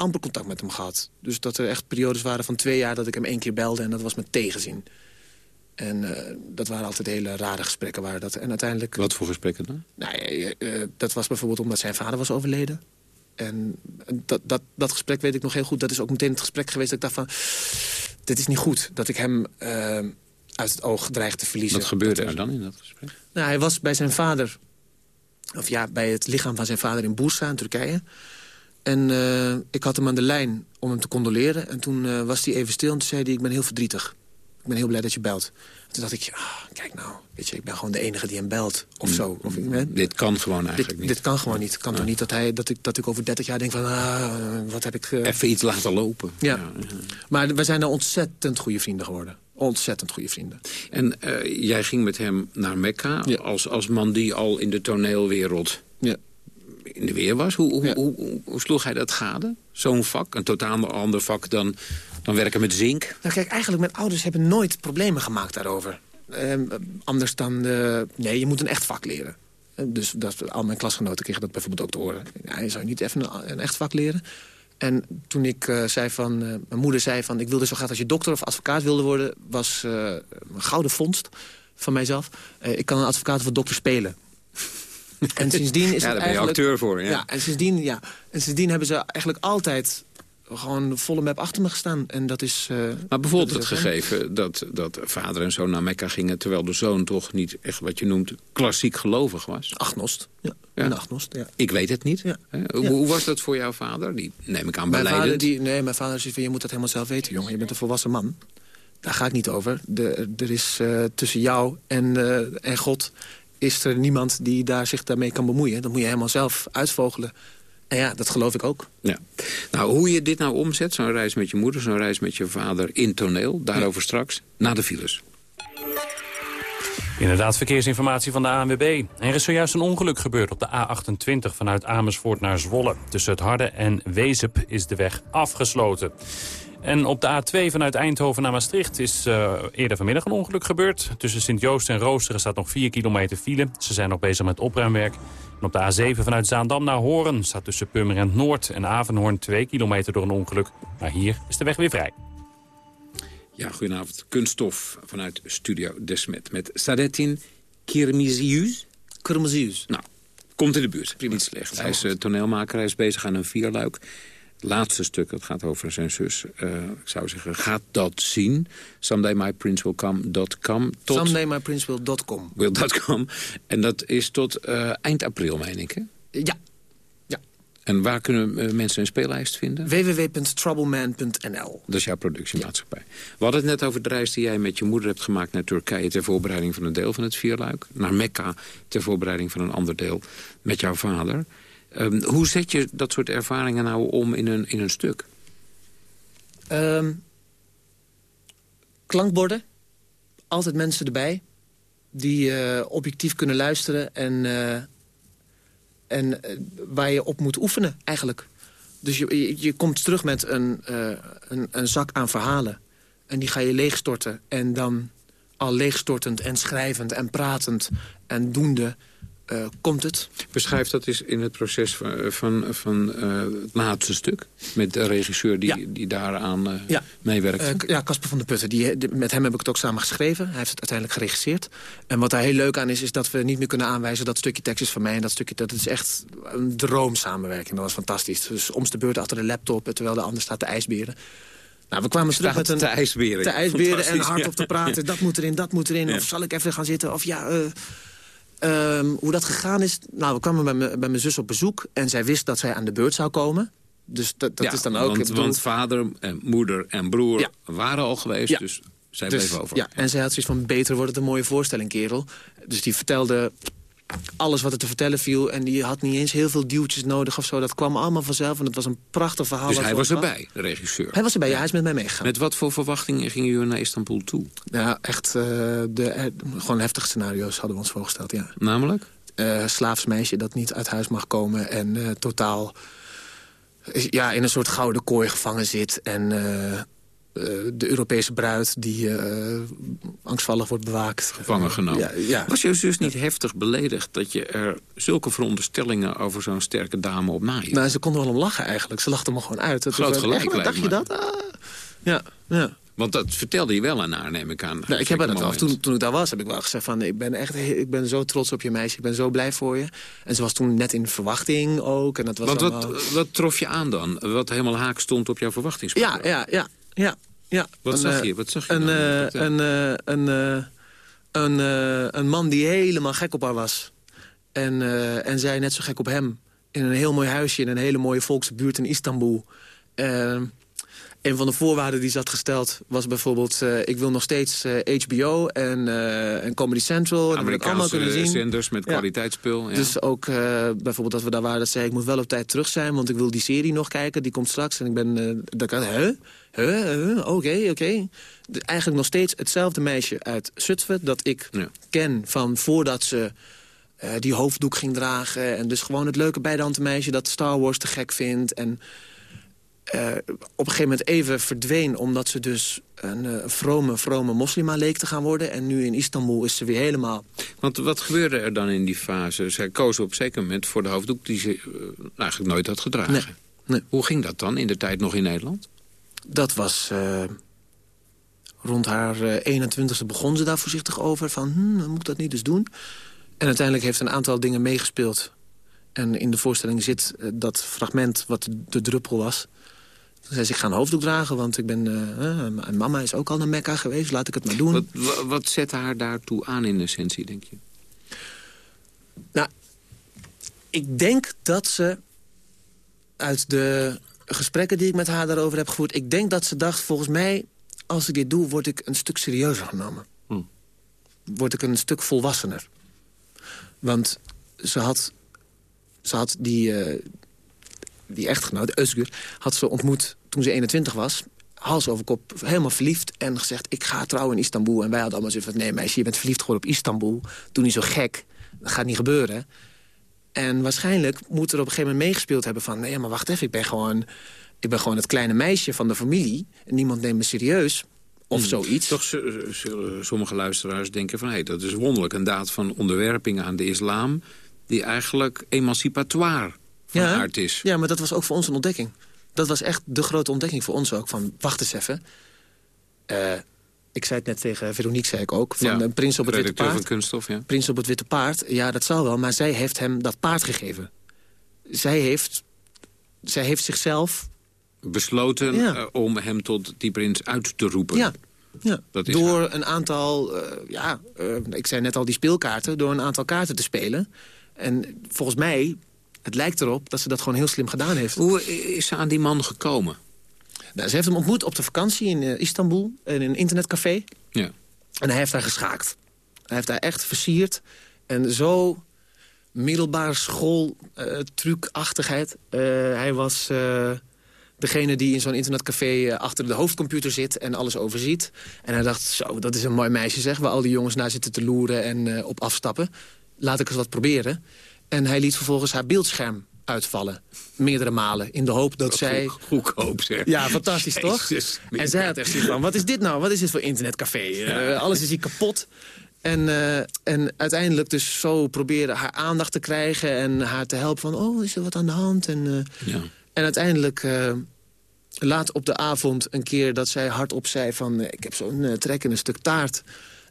Speaker 14: amper contact met hem gehad. Dus dat er echt periodes waren van twee jaar dat ik hem één keer belde... en dat was met tegenzin. En uh, dat waren altijd hele rare gesprekken. Waren dat. En uiteindelijk,
Speaker 13: Wat voor gesprekken dan?
Speaker 14: Nou, uh, dat was bijvoorbeeld omdat zijn vader was overleden. En dat, dat, dat gesprek weet ik nog heel goed. Dat is ook meteen het gesprek geweest dat ik dacht van... dit is niet goed, dat ik hem uh, uit het oog dreig te verliezen.
Speaker 13: Wat gebeurde
Speaker 14: dat
Speaker 13: er dan in dat gesprek?
Speaker 14: Nou, hij was bij zijn vader... of ja, bij het lichaam van zijn vader in Bursa in Turkije... En uh, ik had hem aan de lijn om hem te condoleren. En toen uh, was hij even stil en toen zei hij, ik ben heel verdrietig. ik ben heel blij dat je belt. Toen dacht ik, ah, kijk nou, weet je, ik ben gewoon de enige die hem belt. Of zo. Of, hè?
Speaker 13: Dit kan gewoon eigenlijk
Speaker 14: dit,
Speaker 13: niet.
Speaker 14: Dit kan gewoon niet. Het kan toch niet dat, hij, dat, ik, dat ik over 30 jaar denk van, ah, wat heb ik... eh,
Speaker 13: Even iets laten lopen.
Speaker 14: ja. Maar we zijn nou ontzettend goede vrienden geworden. Ontzettend goede vrienden.
Speaker 13: En eh, jij ging met hem naar Mekka als, als man die al in de toneelwereld
Speaker 14: Ja.
Speaker 13: In de weer was. Hoe, hoe, hoe, hoe, hoe sloeg hij dat gade? Zo'n vak, een totaal ander vak dan, dan werken met zink?
Speaker 14: Nou kijk, eigenlijk mijn ouders hebben nooit problemen gemaakt daarover. Ehm, anders dan, eh, nee, je moet een echt vak leren. Eh, Dus dat, al mijn klasgenoten kregen dat bijvoorbeeld ook te horen. Ja, je zou niet even een, een echt vak leren. En toen ik eh, zei van, eh, mijn moeder zei van... ik wilde zo graag als je dokter of advocaat wilde worden... was eh, een gouden vondst van mijzelf. Eh, ik kan een advocaat of dokter spelen. En sindsdien is
Speaker 13: Ja, daar ben je acteur voor, ja.
Speaker 14: en sindsdien, ja. En sindsdien hebben ze eigenlijk altijd gewoon volle map achter me gestaan. En dat is... eh,
Speaker 13: Maar bijvoorbeeld het gegeven dat, dat vader en zoon naar Mekka gingen... terwijl de zoon toch niet echt wat je noemt klassiek gelovig was.
Speaker 14: Agnost, ja. Een agnost, ja.
Speaker 13: Ik weet het niet. Hoe,
Speaker 14: Ja.
Speaker 13: hoe was dat voor jouw vader? Die neem ik aan
Speaker 14: Mijn vader, die, nee, mijn vader zegt van, je moet dat helemaal zelf weten, jongen. Je bent een volwassen man. Daar ga ik niet over. De, er is eh, tussen jou en, eh, en God... is er niemand die daar zich daarmee kan bemoeien. Dat moet je helemaal zelf uitvogelen. En ja, dat geloof ik ook.
Speaker 13: Ja. Nou, hoe je dit nou omzet, zo'n reis met je moeder... zo'n reis met je vader in toneel, daarover straks, na de files.
Speaker 17: Inderdaad, verkeersinformatie van de ANWB. Er is zojuist een ongeluk gebeurd op de A28 vanuit Amersfoort naar Zwolle. Tussen het Harde en Wezep is de weg afgesloten. En op de A2 vanuit Eindhoven naar Maastricht is eh, eerder vanmiddag een ongeluk gebeurd. Tussen Sint-Joost en Roosteren staat nog 4 kilometer file. Ze zijn nog bezig met opruimwerk. En op de A7 vanuit Zaandam naar Horen staat tussen Purmerend Noord en Avenhoorn 2 kilometer door een ongeluk. Maar hier is de weg weer vrij.
Speaker 13: Ja, goedenavond. Kunststof vanuit Studio Desmet met Sadetin Kirmizius.
Speaker 14: Kirmizius.
Speaker 13: Nou, komt in de buurt. Prima. Niet slecht. Hij is eh, toneelmaker, hij is bezig aan een vierluik. Laatste stuk, dat gaat over zijn zus. eh, ik zou zeggen, gaat dat zien. SomedayMyPrinceWillCome.com tot...
Speaker 14: SomedayMyPrincewill.com.
Speaker 13: Will.com. En dat is tot eh, eind april, meen ik, hè?
Speaker 14: Ja.
Speaker 13: En waar kunnen eh, mensen een speellijst vinden?
Speaker 14: www.troubleman.nl
Speaker 13: Dat is jouw productiemaatschappij. We hadden het net over de reis die jij met je moeder hebt gemaakt naar Turkije... ter voorbereiding van een deel van het vierluik. Naar Mekka ter voorbereiding van een ander deel met jouw vader. Ehm, hoe zet je dat soort ervaringen nou om in een, in een stuk?
Speaker 14: Ehm, klankborden. Altijd mensen erbij. Die eh, objectief kunnen luisteren. En, eh, en eh, waar je op moet oefenen, eigenlijk. Dus je, je, komt terug met een, een, een zak aan verhalen. En die ga je leegstorten. En dan al leegstortend en schrijvend en pratend en doende... eh, komt het.
Speaker 13: Beschrijf dat eens in het proces van, van, van eh, het laatste stuk. Met de regisseur die, die daaraan eh,
Speaker 14: Ja.
Speaker 13: meewerkt.
Speaker 14: Eh, ja, Casper van der Putten. Die, de- met hem heb ik het ook samen geschreven. Hij heeft het uiteindelijk geregisseerd. En wat daar heel leuk aan is, is dat we niet meer kunnen aanwijzen... dat stukje tekst is van mij en dat stukje... dat is echt een droomsamenwerking. Dat was fantastisch. Dus om de beurt achter de laptop, terwijl de ander staat te ijsberen. Nou, we kwamen terug met een...
Speaker 13: te ijsberen.
Speaker 14: Te ijsberen en
Speaker 13: Fantastisch,
Speaker 14: hard
Speaker 13: ja.
Speaker 14: op te praten. Dat moet erin, dat moet erin. Of zal ik even gaan zitten? Of ja... eh, ehm, hoe dat gegaan is... Nou, we kwamen bij, mijn zus op bezoek... en zij wist dat zij aan de beurt zou komen. Dus dat, dat
Speaker 13: Ja,
Speaker 14: is dan ook...
Speaker 13: Want,
Speaker 14: bedoel-
Speaker 13: want vader, en moeder en broer waren al geweest.
Speaker 14: Ja.
Speaker 13: Dus zij
Speaker 14: Dus,
Speaker 13: bleven over.
Speaker 14: Ja, en zij had zoiets van, beter wordt het een mooie voorstelling, kerel. Dus die vertelde alles wat er te vertellen viel. En die had niet eens heel veel duwtjes nodig of zo. Dat kwam allemaal vanzelf en het was een prachtig verhaal.
Speaker 13: Dus hij was erbij, de regisseur.
Speaker 14: Hij was erbij, ja, hij is met mij meegegaan.
Speaker 13: Met wat voor verwachtingen gingen jullie naar Istanbul toe?
Speaker 14: Ja, echt eh, de, eh, gewoon heftige scenario's hadden we ons voorgesteld, ja.
Speaker 13: Namelijk?
Speaker 14: Eh slaafs meisje dat niet uit huis mag komen en eh, totaal ja, in een soort gouden kooi gevangen zit. En de Europese bruid die eh, angstvallig wordt bewaakt.
Speaker 13: Gevangen genomen.
Speaker 14: Ja, ja.
Speaker 13: Was je zus niet heftig beledigd dat je er zulke veronderstellingen over zo'n sterke dame op nahield?
Speaker 14: Nou, ze konden wel om lachen eigenlijk. Ze lachten me gewoon uit. Dat
Speaker 13: Groot
Speaker 14: was-
Speaker 13: gelijk,
Speaker 14: Echt Dacht je dat? Ah. Ja, ja.
Speaker 13: Want dat vertelde je wel aan haar, neem ik aan.
Speaker 14: Nou, ik heb er dat. Toen, toen ik daar was, heb ik wel gezegd van... ik ben echt ik ben zo trots op je meisje. Ik ben zo blij voor je. En ze was toen net in verwachting ook. En dat was
Speaker 13: Want
Speaker 14: allemaal-
Speaker 13: wat, wat trof je aan dan? Wat helemaal haak stond op jouw verwachtingspatroon?
Speaker 14: Ja, ja, ja. ja, ja.
Speaker 13: Wat
Speaker 14: Een,
Speaker 13: zag
Speaker 14: eh,
Speaker 13: je? Wat zag je
Speaker 14: Een, eh, een, eh, een, een, een man die helemaal gek op haar was. En, en zij net zo gek op hem. In een heel mooi huisje in een hele mooie volksbuurt in Istanbul. Eh, Een van de voorwaarden die ze had gesteld was bijvoorbeeld... eh, ik wil nog steeds eh, HBO en, eh, en Comedy Central. En dat allemaal kunnen
Speaker 13: Amerikaanse
Speaker 14: zien.
Speaker 13: zenders met
Speaker 14: Ja.
Speaker 13: kwaliteitsspul. Ja.
Speaker 14: Dus ook eh, bijvoorbeeld dat we daar waren, dat zei ik moet wel op tijd terug zijn, want ik wil die serie nog kijken, die komt straks. En ik ben, eh dat kan, huh? Huh? Oké, oké. Eigenlijk nog steeds hetzelfde meisje uit Zutphen dat ik ken van voordat ze eh, die hoofddoek ging dragen. En dus gewoon het leuke bij de hand meisje dat Star Wars te gek vindt. En eh, op een gegeven moment even verdween... omdat ze dus een eh, vrome, vrome moslima leek te gaan worden. En nu in Istanbul is ze weer helemaal...
Speaker 13: Want wat gebeurde er dan in die fase? Zij koos op een zeker moment voor de hoofddoek die ze eh, eigenlijk nooit had gedragen. Hoe ging dat dan in de tijd nog in Nederland?
Speaker 14: Dat was eh, rond haar eh 21ste begon ze daar voorzichtig over. Van, hm, moet dat niet dus doen? En uiteindelijk heeft een aantal dingen meegespeeld. En in de voorstelling zit eh, dat fragment wat de druppel was. Toen zei ze, ik ga een hoofddoek dragen, want ik ben... eh, eh, en mama is ook al naar Mekka geweest, laat ik het maar doen.
Speaker 13: Wat, wa- wat zette haar daartoe aan in essentie, denk je?
Speaker 14: Nou, ik denk dat ze uit de gesprekken die ik met haar daarover heb gevoerd... ik denk dat ze dacht, volgens mij, als ik dit doe, word ik een stuk serieuzer genomen.
Speaker 13: Hm.
Speaker 14: Word ik een stuk volwassener. Want ze had, ze had die, eh, die echtgenoot, Özgür, had ze ontmoet toen ze 21 was hals over kop, helemaal verliefd. En gezegd, ik ga trouwen in Istanbul. En wij hadden allemaal zoiets van, nee meisje, je bent verliefd geworden op Istanbul. Doe niet zo gek. Dat gaat niet gebeuren. En waarschijnlijk moet er op een gegeven moment meegespeeld hebben van... nee, maar wacht even, ik ben gewoon, ik ben gewoon het kleine meisje van de familie. En niemand neemt me serieus. Of
Speaker 13: Hmm.
Speaker 14: zoiets.
Speaker 13: Toch zu- zullen sommige luisteraars denken van... hé, dat is wonderlijk, een daad van onderwerping aan de islam... die eigenlijk emancipatoire van
Speaker 14: ja,
Speaker 13: aard is.
Speaker 14: Ja, maar dat was ook voor ons een ontdekking. Dat was echt de grote ontdekking voor ons ook. Van, wacht eens even. Eh, ik zei het net tegen Veronique, zei ik ook. Van
Speaker 13: Ja,
Speaker 14: een prins op het witte paard.
Speaker 13: van Kunststof, ja.
Speaker 14: Prins op het witte paard, ja, dat zal wel. Maar zij heeft hem dat paard gegeven. Zij heeft, zij heeft zichzelf...
Speaker 13: Besloten
Speaker 14: Ja.
Speaker 13: eh, om hem tot die prins uit te roepen.
Speaker 14: Ja, ja.
Speaker 13: Dat is
Speaker 14: door een aantal, eh, ja, eh, ik zei net al die speelkaarten... door een aantal kaarten te spelen. En volgens mij, het lijkt erop dat ze dat gewoon heel slim gedaan heeft.
Speaker 13: Hoe is ze aan die man gekomen?
Speaker 14: Nou, ze heeft hem ontmoet op de vakantie in eh, Istanbul, in een internetcafé.
Speaker 13: Ja.
Speaker 14: En hij heeft haar geschaakt. Hij heeft haar echt versierd. En zo middelbare school eh, trucachtigheid. Eh, hij was degene die in zo'n internetcafé achter de hoofdcomputer zit en alles overziet. En hij dacht, zo, dat is een mooi meisje zeg, waar al die jongens naar zitten te loeren en op afstappen. Laat ik eens wat proberen. En hij liet vervolgens haar beeldscherm uitvallen. Meerdere malen. In de hoop dat zij...
Speaker 13: Goedkoop, zeg.
Speaker 14: Ja, fantastisch, toch? En zij had echt zoiets van, wat is dit nou? Wat is dit voor internetcafé? Eh, alles is hier kapot. En, eh, en uiteindelijk dus zo proberen haar aandacht te krijgen... en haar te helpen van, oh, is er wat aan de hand? En, eh,
Speaker 13: Ja.
Speaker 14: en uiteindelijk, laat op de avond een keer dat zij hardop zei van... ik heb zo'n trek in een stuk taart.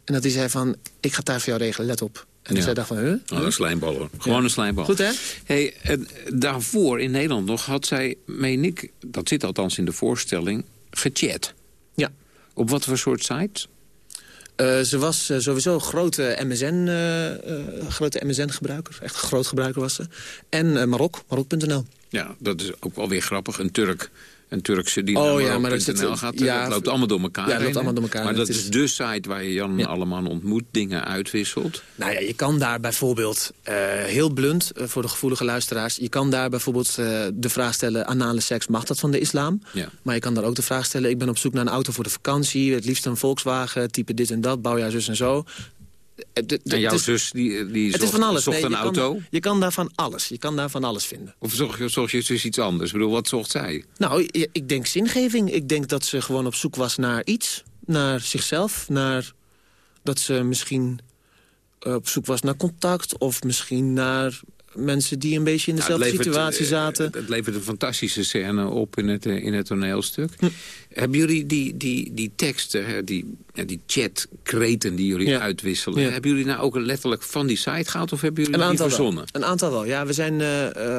Speaker 14: En dat hij zei van, ik ga taart voor jou regelen, let op. En
Speaker 13: Ja.
Speaker 14: zij dacht van, huh?
Speaker 13: Oh, een slijmbal. Gewoon een slijmbal.
Speaker 14: Goed, hè?
Speaker 13: Hey, en daarvoor in Nederland nog had zij, meen ik... dat zit althans in de voorstelling, gechat.
Speaker 14: Ja.
Speaker 13: Op wat voor soort site?
Speaker 14: Eh, ze was eh, sowieso een grote MSN, eh, eh, grote MSN-gebruiker. Echt een groot gebruiker was ze. En eh, Marok, Marok.nl.
Speaker 13: Ja, dat is ook wel weer grappig. Een Turk, een Turkse die
Speaker 14: Oh, ja, maar dat zit-
Speaker 13: gaat.
Speaker 14: ja,
Speaker 13: dat loopt allemaal door elkaar
Speaker 14: ja, dat loopt allemaal door elkaar
Speaker 13: Maar dat is de site waar je Jan allemaal ontmoet, dingen uitwisselt.
Speaker 14: Nou ja, je kan daar bijvoorbeeld, eh, heel blunt eh, voor de gevoelige luisteraars... je kan daar bijvoorbeeld eh, de vraag stellen... anale seks, mag dat van de islam?
Speaker 13: Ja.
Speaker 14: Maar je kan daar ook de vraag stellen... ik ben op zoek naar een auto voor de vakantie... het liefst een Volkswagen, type dit en dat, bouwjaar zus en zo. Eh, de- de-
Speaker 13: En jouw zus die, die
Speaker 14: Het
Speaker 13: zocht,
Speaker 14: is van alles.
Speaker 13: zocht
Speaker 14: Nee,
Speaker 13: een
Speaker 14: je kan-
Speaker 13: auto?
Speaker 14: je kan daar van alles. Je kan daar van alles vinden.
Speaker 13: Of zocht, je- zocht je zus iets anders? Ik bedoel, wat zocht zij?
Speaker 14: Nou, ik denk zingeving. Ik denk dat ze gewoon op zoek was naar iets. Naar zichzelf. Naar dat ze misschien eh, op zoek was naar contact. Of misschien naar mensen die een beetje in
Speaker 13: Nou,
Speaker 14: dezelfde
Speaker 13: levert,
Speaker 14: situatie
Speaker 13: eh,
Speaker 14: zaten.
Speaker 13: Het levert een fantastische scène op in het, eh, in het toneelstuk.
Speaker 14: Hm.
Speaker 13: Hebben jullie die, die, die teksten, die, die chatkreten die jullie
Speaker 14: Ja.
Speaker 13: uitwisselen...
Speaker 14: Ja.
Speaker 13: hebben jullie nou ook letterlijk van die site gehaald of hebben jullie
Speaker 14: Een
Speaker 13: die
Speaker 14: aantal
Speaker 13: verzonnen?
Speaker 14: wel. Een aantal wel. Ja, we zijn, eh,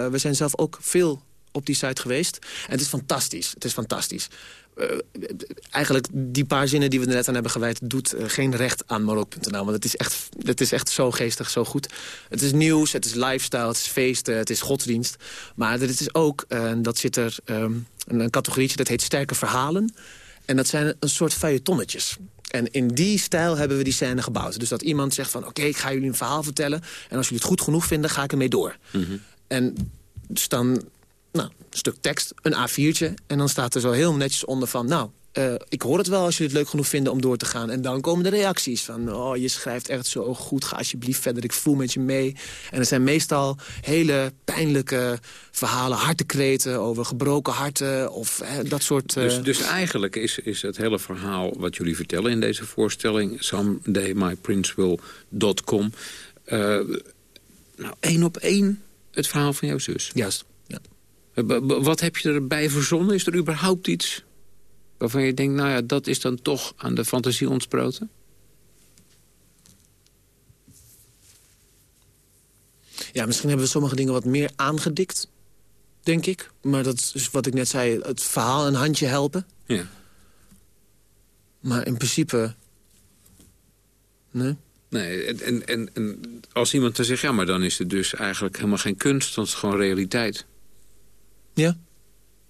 Speaker 14: we zijn zelf ook veel op die site geweest. En het is fantastisch. Het is fantastisch. Uh, eigenlijk die paar zinnen die we er net aan hebben gewijd... doet uh, geen recht aan Marok.nl. Want het is, echt, het is echt zo geestig, zo goed. Het is nieuws, het is lifestyle, het is feesten, het is godsdienst. Maar het is ook, uh, dat zit er um, een categorietje... dat heet sterke verhalen. En dat zijn een soort feuilletonnetjes. En in die stijl hebben we die scène gebouwd. Dus dat iemand zegt van, oké, okay, ik ga jullie een verhaal vertellen... en als jullie het goed genoeg vinden, ga ik ermee door. Mm -hmm. En dus dan nou, een stuk tekst, een A4'tje... en dan staat er zo heel netjes onder van... nou, uh, ik hoor het wel als jullie het leuk genoeg vinden om door te gaan. En dan komen de reacties van... oh, je schrijft echt zo goed, ga alsjeblieft verder, ik voel met je mee. En er zijn meestal hele pijnlijke verhalen, hartekreten... over gebroken harten of hè, dat soort... Uh...
Speaker 13: Dus, dus eigenlijk is, is het hele verhaal wat jullie vertellen in deze voorstelling... somedaymyprincewil.com... Uh, nou, één op één het verhaal van jouw zus.
Speaker 14: Juist.
Speaker 13: Wat heb je erbij verzonnen? Is er überhaupt iets waarvan je denkt... nou ja, dat is dan toch aan de fantasie ontsproten?
Speaker 14: Ja, misschien hebben we sommige dingen wat meer aangedikt, denk ik. Maar dat is wat ik net zei, het verhaal een handje helpen.
Speaker 13: Ja.
Speaker 14: Maar in principe... Nee.
Speaker 13: Nee, en, en, en als iemand dan zegt... ja, maar dan is het dus eigenlijk helemaal geen kunst... dan is het gewoon realiteit.
Speaker 14: Ja.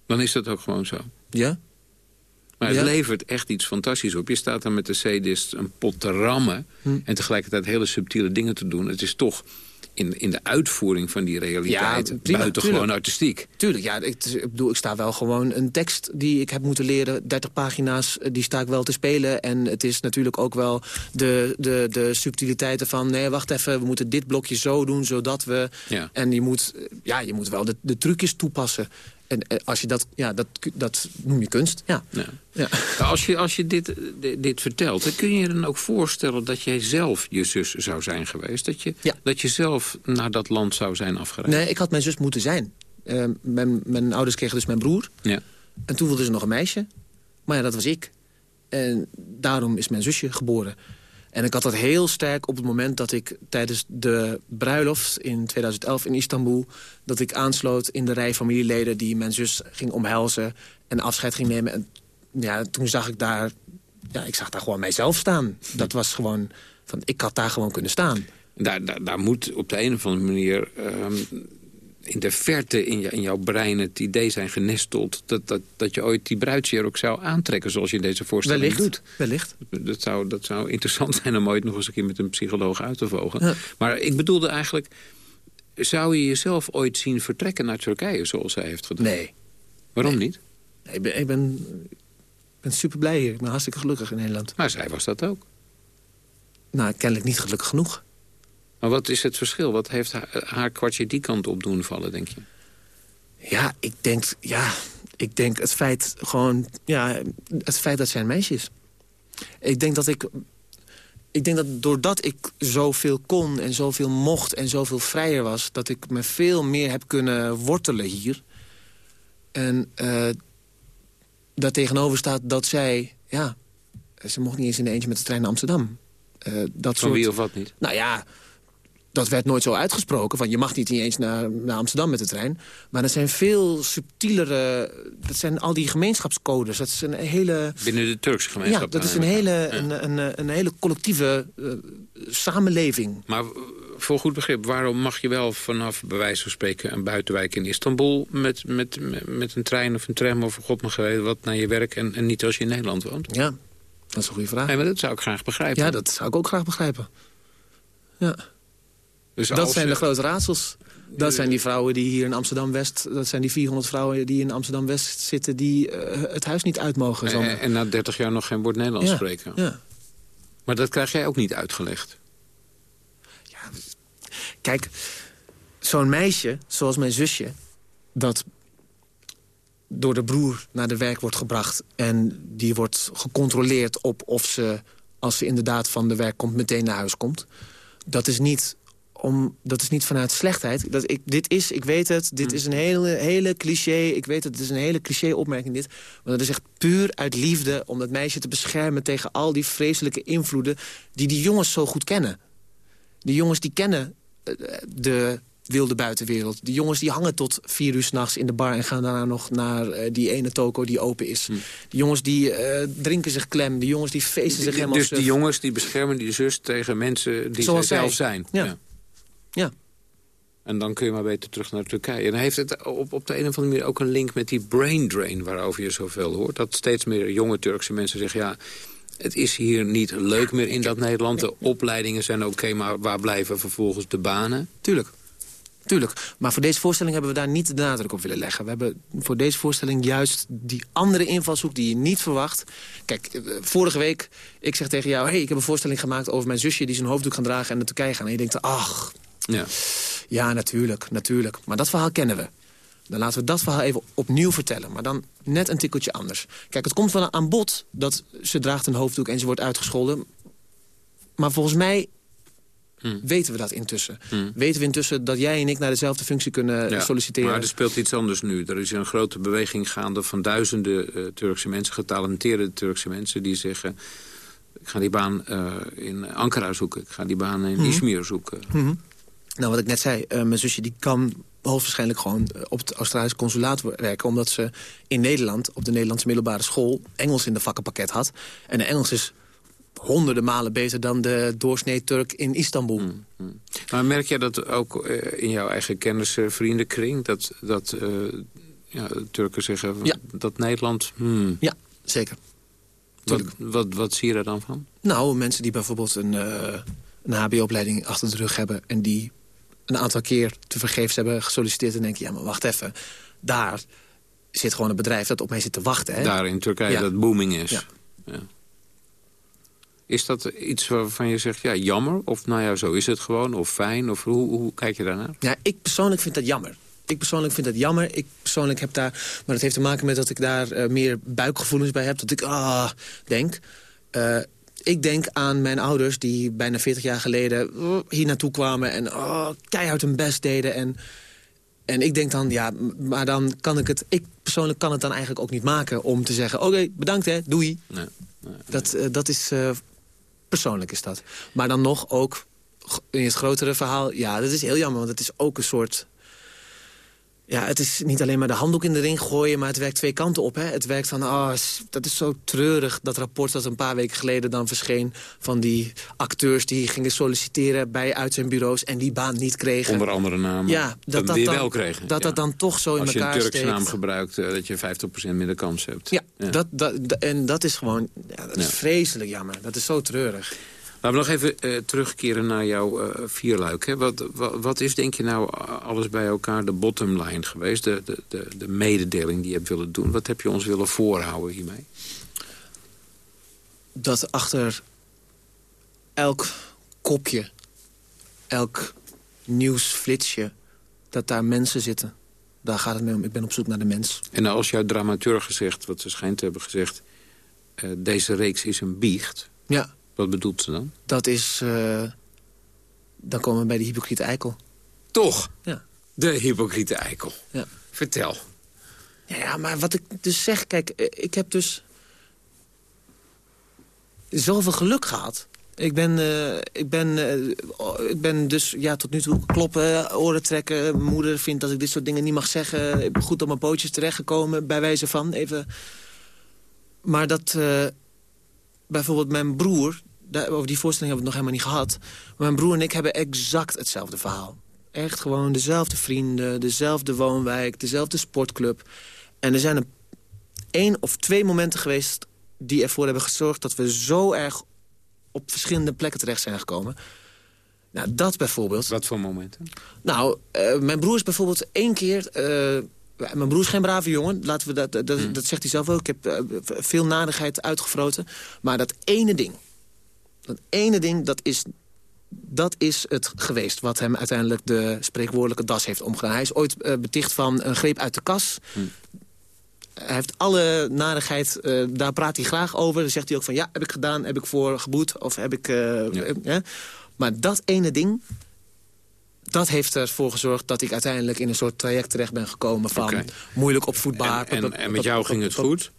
Speaker 13: Dan is dat ook gewoon zo.
Speaker 14: Ja.
Speaker 13: Maar het
Speaker 14: Ja.
Speaker 13: levert echt iets fantastisch op. Je staat dan met de C-disc een pot te rammen...
Speaker 14: Hm.
Speaker 13: en tegelijkertijd hele subtiele dingen te doen. Het is toch in, in de uitvoering van die realiteit
Speaker 14: Ja, prima,
Speaker 13: buitengewoon
Speaker 14: tuurlijk.
Speaker 13: artistiek.
Speaker 14: Tuurlijk, ja, ik, ik bedoel, ik sta wel gewoon een tekst die ik heb moeten leren, 30 pagina's, eh, die sta ik wel te spelen. En het is natuurlijk ook wel de, de, de subtiliteiten van, nee, wacht even, we moeten dit blokje zo doen, zodat we...
Speaker 13: Ja.
Speaker 14: En je moet, eh, ja, je moet wel de, de trucjes toepassen. En eh, als je dat, ja, dat, dat noem je kunst, ja.
Speaker 13: Ja.
Speaker 14: Ja.
Speaker 13: Nou, Als je, als je dit, dit, dit vertelt, dan kun je je dan ook voorstellen... dat jij zelf je zus zou zijn geweest? Dat je, dat je zelf naar dat land zou zijn afgereisd?
Speaker 14: Nee, ik had mijn zus moeten zijn. Eh, mijn, mijn ouders kregen dus mijn broer.
Speaker 13: Ja.
Speaker 14: En toen wilden ze nog een meisje. Maar ja, dat was ik. En daarom is mijn zusje geboren. En ik had dat heel sterk op het moment dat ik tijdens de bruiloft in 2011 in Istanbul... dat ik aansloot in de rij familieleden die mijn zus ging omhelzen... en afscheid ging nemen. En ja, toen zag ik daar... Ja, ik zag daar gewoon mijzelf staan. Dat was gewoon... Van, ik had daar gewoon kunnen staan.
Speaker 13: Daar, daar, daar moet op de een of andere manier... ehm, in de verte in, je, in jouw brein het idee zijn genesteld... Dat, dat, dat je ooit die bruidsjeer ook zou aantrekken... zoals je in deze voorstelling
Speaker 14: Wellicht,
Speaker 13: doet.
Speaker 14: wellicht.
Speaker 13: Dat zou, dat zou interessant zijn om ooit nog eens een keer met een psycholoog uit te vogen.
Speaker 14: Ja.
Speaker 13: Maar ik bedoelde eigenlijk... zou je jezelf ooit zien vertrekken naar Turkije zoals zij heeft gedaan?
Speaker 14: Nee.
Speaker 13: Waarom niet?
Speaker 14: Nee, ik ben, ik ben, ik ben super blij hier. Ik ben hartstikke gelukkig in Nederland.
Speaker 13: Maar zij was dat ook.
Speaker 14: Nou, kennelijk niet gelukkig genoeg.
Speaker 13: Maar wat is het verschil? Wat heeft haar, haar kwartje die kant op doen vallen, denk je?
Speaker 14: Ja, ik denk, ja, ik denk het feit gewoon, ja, het feit dat zij een meisje is. Ik denk dat ik, ik denk dat doordat ik zoveel kon en zoveel mocht en zoveel vrijer was, dat ik me veel meer heb kunnen wortelen hier. En eh daar tegenover staat dat zij, ja, ze mocht niet eens in de eentje met de trein naar Amsterdam. Eh, dat
Speaker 13: Van
Speaker 14: soort,
Speaker 13: wie of wat niet?
Speaker 14: nou ja, dat werd nooit zo uitgesproken. Van je mag niet eens naar, naar Amsterdam met de trein. Maar er zijn veel subtielere... Dat zijn al die gemeenschapscodes. Dat is een hele...
Speaker 13: Binnen de Turkse gemeenschap?
Speaker 14: Ja, dat is een hele.
Speaker 13: Ja.
Speaker 14: een, een, een hele collectieve eh, samenleving.
Speaker 13: Maar voor goed begrip, waarom mag je wel vanaf bij wijze van spreken een buitenwijk in Istanbul met, met, met, met een trein of een tram of god mag weten wat naar je werk en, en niet als je in Nederland woont?
Speaker 14: Ja, dat is een goede vraag.
Speaker 13: Nee, maar dat zou ik graag begrijpen.
Speaker 14: Ja, dat zou ik ook graag begrijpen. Ja.
Speaker 13: Dus
Speaker 14: dat zijn de grote raadsels. Dat zijn die vrouwen die hier in Amsterdam-West... dat zijn die 400 vrouwen die in Amsterdam-West zitten... die eh, het huis niet uit mogen.
Speaker 13: en, na 30 jaar nog geen woord Nederlands
Speaker 14: Ja,
Speaker 13: spreken.
Speaker 14: ja.
Speaker 13: Maar dat krijg jij ook niet uitgelegd.
Speaker 14: Kijk, zo'n meisje, zoals mijn zusje... dat door de broer naar de werk wordt gebracht... en die wordt gecontroleerd op of ze, als ze inderdaad van de werk komt... meteen naar huis komt. Dat is niet, om, dat is niet vanuit slechtheid. Dat ik, dit is, ik weet het, dit is een hele, hele cliché... ik weet het, het is een hele cliché-opmerking dit... maar dat is echt puur uit liefde om dat meisje te beschermen... tegen al die vreselijke invloeden die die jongens zo goed kennen. Die jongens die kennen eh, de wilde buitenwereld. Die jongens die hangen tot vier uur s'nachts in de bar... en gaan daarna nog naar eh, die ene toko die open is.
Speaker 13: Hm.
Speaker 14: Die jongens die eh, drinken zich klem. Die jongens die feesten zich helemaal
Speaker 13: dus
Speaker 14: suf.
Speaker 13: die jongens die beschermen die zus tegen mensen die
Speaker 14: Zoals
Speaker 13: zij zelf
Speaker 14: zij.
Speaker 13: zijn.
Speaker 14: Ja. Ja.
Speaker 13: En dan kun je maar beter terug naar Turkije. En heeft het op, op de een of andere manier ook een link met die brain drain... waarover je zoveel hoort. Dat steeds meer jonge Turkse mensen zeggen... ja, het is hier niet leuk meer in dat Nederland. De opleidingen zijn oké, maar waar blijven vervolgens de banen?
Speaker 14: Tuurlijk. Tuurlijk. Maar voor deze voorstelling hebben we daar niet de nadruk op willen leggen. We hebben voor deze voorstelling juist die andere invalshoek die je niet verwacht. Kijk, eh, vorige week, ik zeg tegen jou... hey, ik heb een voorstelling gemaakt over mijn zusje die zijn hoofddoek gaan dragen... en naar Turkije gaan. En je denkt, ach,
Speaker 13: Ja.
Speaker 14: ja, natuurlijk, natuurlijk. Maar dat verhaal kennen we. Dan laten we dat verhaal even opnieuw vertellen. Maar dan net een tikkeltje anders. Kijk, het komt wel aan bod dat ze draagt een hoofddoek en ze wordt uitgescholden. Maar volgens mij
Speaker 13: Hm.
Speaker 14: weten we dat intussen.
Speaker 13: Hm.
Speaker 14: Weten we intussen dat jij en ik naar dezelfde functie kunnen
Speaker 13: Ja,
Speaker 14: solliciteren.
Speaker 13: Maar er speelt iets anders nu. Er is een grote beweging gaande van duizenden eh, Turkse mensen... getalenteerde Turkse mensen die zeggen... ik ga die baan eh, in Ankara zoeken. Ik ga die baan in
Speaker 14: Mhm.
Speaker 13: Izmir zoeken.
Speaker 14: Nou, wat ik net zei, eh, mijn zusje die kan hoogstwaarschijnlijk gewoon eh, op het Australische consulaat werken... omdat ze in Nederland, op de Nederlandse middelbare school... Engels in de vakkenpakket had. En de Engels is honderden malen beter dan de doorsnee Turk in Istanbul.
Speaker 13: Maar merk jij dat ook eh, in jouw eigen kennis, eh, vriendenkring... dat, dat ja, Turken zeggen dat Nederland... hmm,
Speaker 14: Ja, zeker.
Speaker 13: wat, wat, wat zie je daar dan van?
Speaker 14: Nou, mensen die bijvoorbeeld een, eh, een hbo-opleiding achter de rug hebben... en die een aantal keer te vergeefs hebben gesolliciteerd... en denken, ja, maar wacht even, daar zit gewoon een bedrijf dat op mij zit te wachten. Hè?
Speaker 13: Daar in Turkije
Speaker 14: Ja.
Speaker 13: dat booming is.
Speaker 14: Ja.
Speaker 13: Ja. Is dat iets waarvan je zegt, ja, jammer? Of nou ja, zo is het gewoon, of fijn? Of hoe, hoe kijk je daarnaar?
Speaker 14: Ja, ik persoonlijk vind dat jammer. Ik persoonlijk vind dat jammer. Ik persoonlijk heb daar... Maar dat heeft te maken met dat ik daar eh, meer buikgevoelens bij heb. Dat ik, ah, denk... Eh, ik denk aan mijn ouders die bijna 40 jaar geleden uh, hier naartoe kwamen... en oh, keihard hun best deden. En, en ik denk dan, ja, maar dan kan ik het... Ik persoonlijk kan het dan eigenlijk ook niet maken om te zeggen... oké, bedankt hè, doei.
Speaker 13: Nee,
Speaker 14: Dat, eh, dat is... eh, persoonlijk is dat. Maar dan nog ook in het grotere verhaal... ja, dat is heel jammer, want het is ook een soort... Ja, het is niet alleen maar de handdoek in de ring gooien... maar het werkt twee kanten op. Hè. Het werkt van, ah, s- dat is zo treurig... dat rapport dat een paar weken geleden dan verscheen... van die acteurs die gingen solliciteren bij uitzendbureaus... en die baan niet kregen.
Speaker 13: Onder andere namen.
Speaker 14: Ja, dat dat
Speaker 13: die
Speaker 14: dan-
Speaker 13: wel kregen.
Speaker 14: dat
Speaker 13: ja.
Speaker 14: dat dan toch zo in
Speaker 13: Als je een
Speaker 14: elkaar
Speaker 13: Turkse
Speaker 14: steekt.
Speaker 13: naam gebruikt, eh, dat je 50% minder kans hebt.
Speaker 14: Ja, Dat, dat, dat- en dat is gewoon... Ja, dat is
Speaker 13: Ja.
Speaker 14: vreselijk jammer. Dat is zo treurig.
Speaker 13: Laten we nog even eh, terugkeren naar jouw eh, vierluik. Hè. Wat, wat, wat is, denk je nou, alles bij elkaar de bottom line geweest? De, de, de, de mededeling die je hebt willen doen. Wat heb je ons willen voorhouden hiermee?
Speaker 14: dat achter elk kopje, elk nieuwsflitsje, dat daar mensen zitten. Daar gaat het mee om. Ik ben op zoek naar de mens.
Speaker 13: En als jouw dramaturg gezegd, wat ze schijnt te hebben gezegd... eh, deze reeks is een biecht.
Speaker 14: Ja.
Speaker 13: Wat bedoelt ze dan?
Speaker 14: Dat is... eh, dan komen we bij de hypocriete eikel.
Speaker 13: Toch?
Speaker 14: Ja.
Speaker 13: De hypocriete eikel.
Speaker 14: Ja.
Speaker 13: Vertel.
Speaker 14: Ja, ja, maar wat ik dus zeg, kijk, eh, ik heb dus zoveel geluk gehad. Ik ben, eh, ik, ben, ik ben dus ja, tot nu toe kloppen, oren trekken. Mijn moeder vindt dat ik dit soort dingen niet mag zeggen. Ik ben goed op mijn pootjes terechtgekomen, bij wijze van. Even. Maar dat bijvoorbeeld mijn broer... Daar, over die voorstelling hebben we het nog helemaal niet gehad. Maar mijn broer en ik hebben exact hetzelfde verhaal. Echt gewoon dezelfde vrienden, dezelfde woonwijk, dezelfde sportclub. En er zijn een één of twee momenten geweest die ervoor hebben gezorgd... dat we zo erg op verschillende plekken terecht zijn gekomen. Nou, dat bijvoorbeeld.
Speaker 13: Wat voor momenten?
Speaker 14: Nou, eh, mijn broer is bijvoorbeeld één keer... eh, mijn broer is geen brave jongen, laten we dat, dat, dat, dat zegt hij zelf ook. Ik heb eh, veel nadigheid uitgefroten. Maar dat ene ding, dat ene ding, dat is, dat is het geweest... wat hem uiteindelijk de spreekwoordelijke das heeft omgedaan. Hij is ooit eh, beticht van een greep uit de kas... Hij heeft alle narigheid, eh, daar praat hij graag over. Dan zegt hij ook van, ja, heb ik gedaan, heb ik voor geboet... of heb ik... hè? Maar dat ene ding, dat heeft ervoor gezorgd... dat ik uiteindelijk in een soort traject terecht ben gekomen... van moeilijk opvoedbaar.
Speaker 13: En, en, en met jou ging het goed.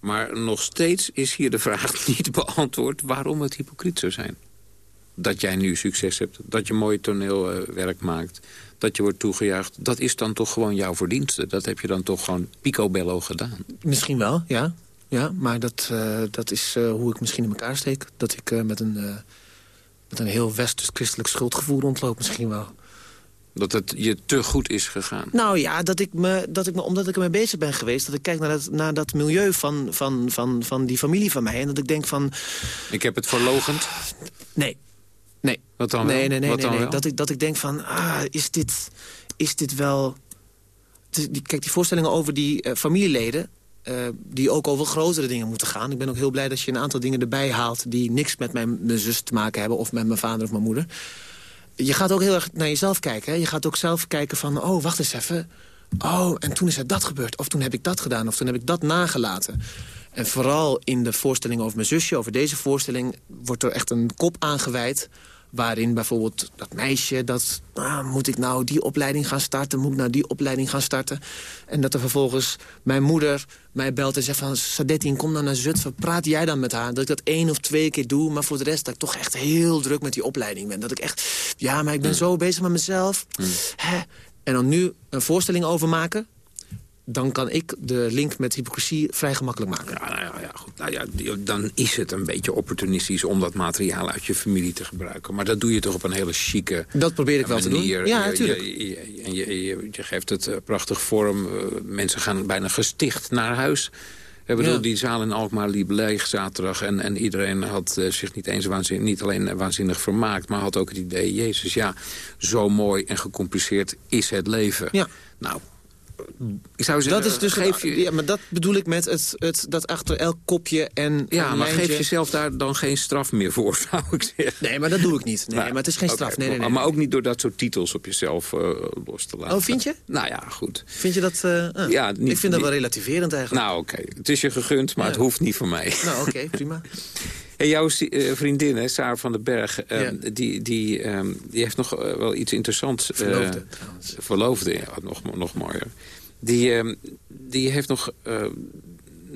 Speaker 13: Maar nog steeds is hier de vraag niet beantwoord... waarom het hypocriet zou zijn. dat jij nu succes hebt. Dat je mooi toneelwerk maakt. Dat je wordt toegejuicht. Dat is dan toch gewoon jouw verdienste. Dat heb je dan toch gewoon picobello gedaan.
Speaker 14: Misschien wel, ja. Ja, maar dat, eh, dat is eh, hoe ik misschien in elkaar steek. Dat ik eh, met, een, eh, met een heel westers-christelijk schuldgevoel rondloop misschien wel.
Speaker 13: Dat het je te goed is gegaan.
Speaker 14: Nou ja, dat ik me, dat ik me, omdat ik ermee bezig ben geweest... dat ik kijk naar dat, naar dat milieu van, van, van, van die familie van mij... en dat ik denk van...
Speaker 13: Ik heb het verlogend.
Speaker 14: Nee. Nee.
Speaker 13: Wat dan
Speaker 14: nee,
Speaker 13: wel?
Speaker 14: nee, nee, nee, nee. Dat, ik, dat ik denk van, ah, is dit, is dit wel... Kijk, die voorstellingen over die eh, familieleden... eh, die ook over grotere dingen moeten gaan. Ik ben ook heel blij dat je een aantal dingen erbij haalt... die niks met mijn, mijn zus te maken hebben... of met mijn vader of mijn moeder. Je gaat ook heel erg naar jezelf kijken. Hè? Je gaat ook zelf kijken van, oh, wacht eens even. Oh, en toen is er dat gebeurd. Of toen heb ik dat gedaan. Of toen heb ik dat nagelaten. En vooral in de voorstelling over mijn zusje, over deze voorstelling... wordt er echt een kop aangeweid... waarin bijvoorbeeld dat meisje, dat ah, moet ik nou die opleiding gaan starten? Moet ik nou die opleiding gaan starten? En dat er vervolgens mijn moeder mij belt en zegt van... Sadettien, kom dan naar Zutphen, praat jij dan met haar? Dat ik dat één of twee keer doe, maar voor de rest dat ik toch echt heel druk met die opleiding ben. Dat ik echt, ja, maar ik ben zo bezig met mezelf. Hè? En dan nu een voorstelling over maken dan kan ik de link met hypocrisie vrij gemakkelijk maken.
Speaker 13: Ja, nou ja, ja, goed. Nou ja, dan is het een beetje opportunistisch om dat materiaal uit je familie te gebruiken. Maar dat doe je toch op een hele chique
Speaker 14: Dat probeer ik wel te doen.
Speaker 13: manier.
Speaker 14: Ja, natuurlijk.
Speaker 13: Je, je, je, geeft het eh, prachtig vorm. Eh, mensen gaan bijna gesticht naar huis. Ik bedoel,
Speaker 14: Ja.
Speaker 13: die zaal in Alkmaar liep leeg zaterdag. En, en iedereen had eh, zich niet eens waanzinnig, niet alleen waanzinnig vermaakt... maar had ook het idee, jezus, ja, zo mooi en gecompliceerd is het leven.
Speaker 14: Ja.
Speaker 13: Nou, ik zou zeggen,
Speaker 14: dat is dus
Speaker 13: geef je...
Speaker 14: ja, maar dat bedoel ik met het, het, dat achter elk kopje en
Speaker 13: Ja, maar geef jezelf daar dan geen straf meer voor, zou ik zeggen.
Speaker 14: Nee, maar dat doe ik niet. Nee, maar het is geen straf. Nee, nee, nee.
Speaker 13: Maar ook niet door dat soort titels op jezelf eh, los te laten.
Speaker 14: Oh, vind je?
Speaker 13: Nou ja, goed.
Speaker 14: Vind je dat... eh, ah.
Speaker 13: Ja, niet-
Speaker 14: ik vind dat
Speaker 13: niet-
Speaker 14: wel relativerend eigenlijk.
Speaker 13: Nou, oké. Het is je gegund, maar
Speaker 14: Ja.
Speaker 13: het hoeft niet van mij.
Speaker 14: Nou, oké, prima.
Speaker 13: En jouw eh, vriendin, hè, Sarah van den Berg, eh,
Speaker 14: Ja.
Speaker 13: die, die, eh, die heeft nog eh, wel iets interessants... eh,
Speaker 14: Verloofde,
Speaker 13: Verloofde, ja, nog, nog mooier. Die, eh, die heeft nog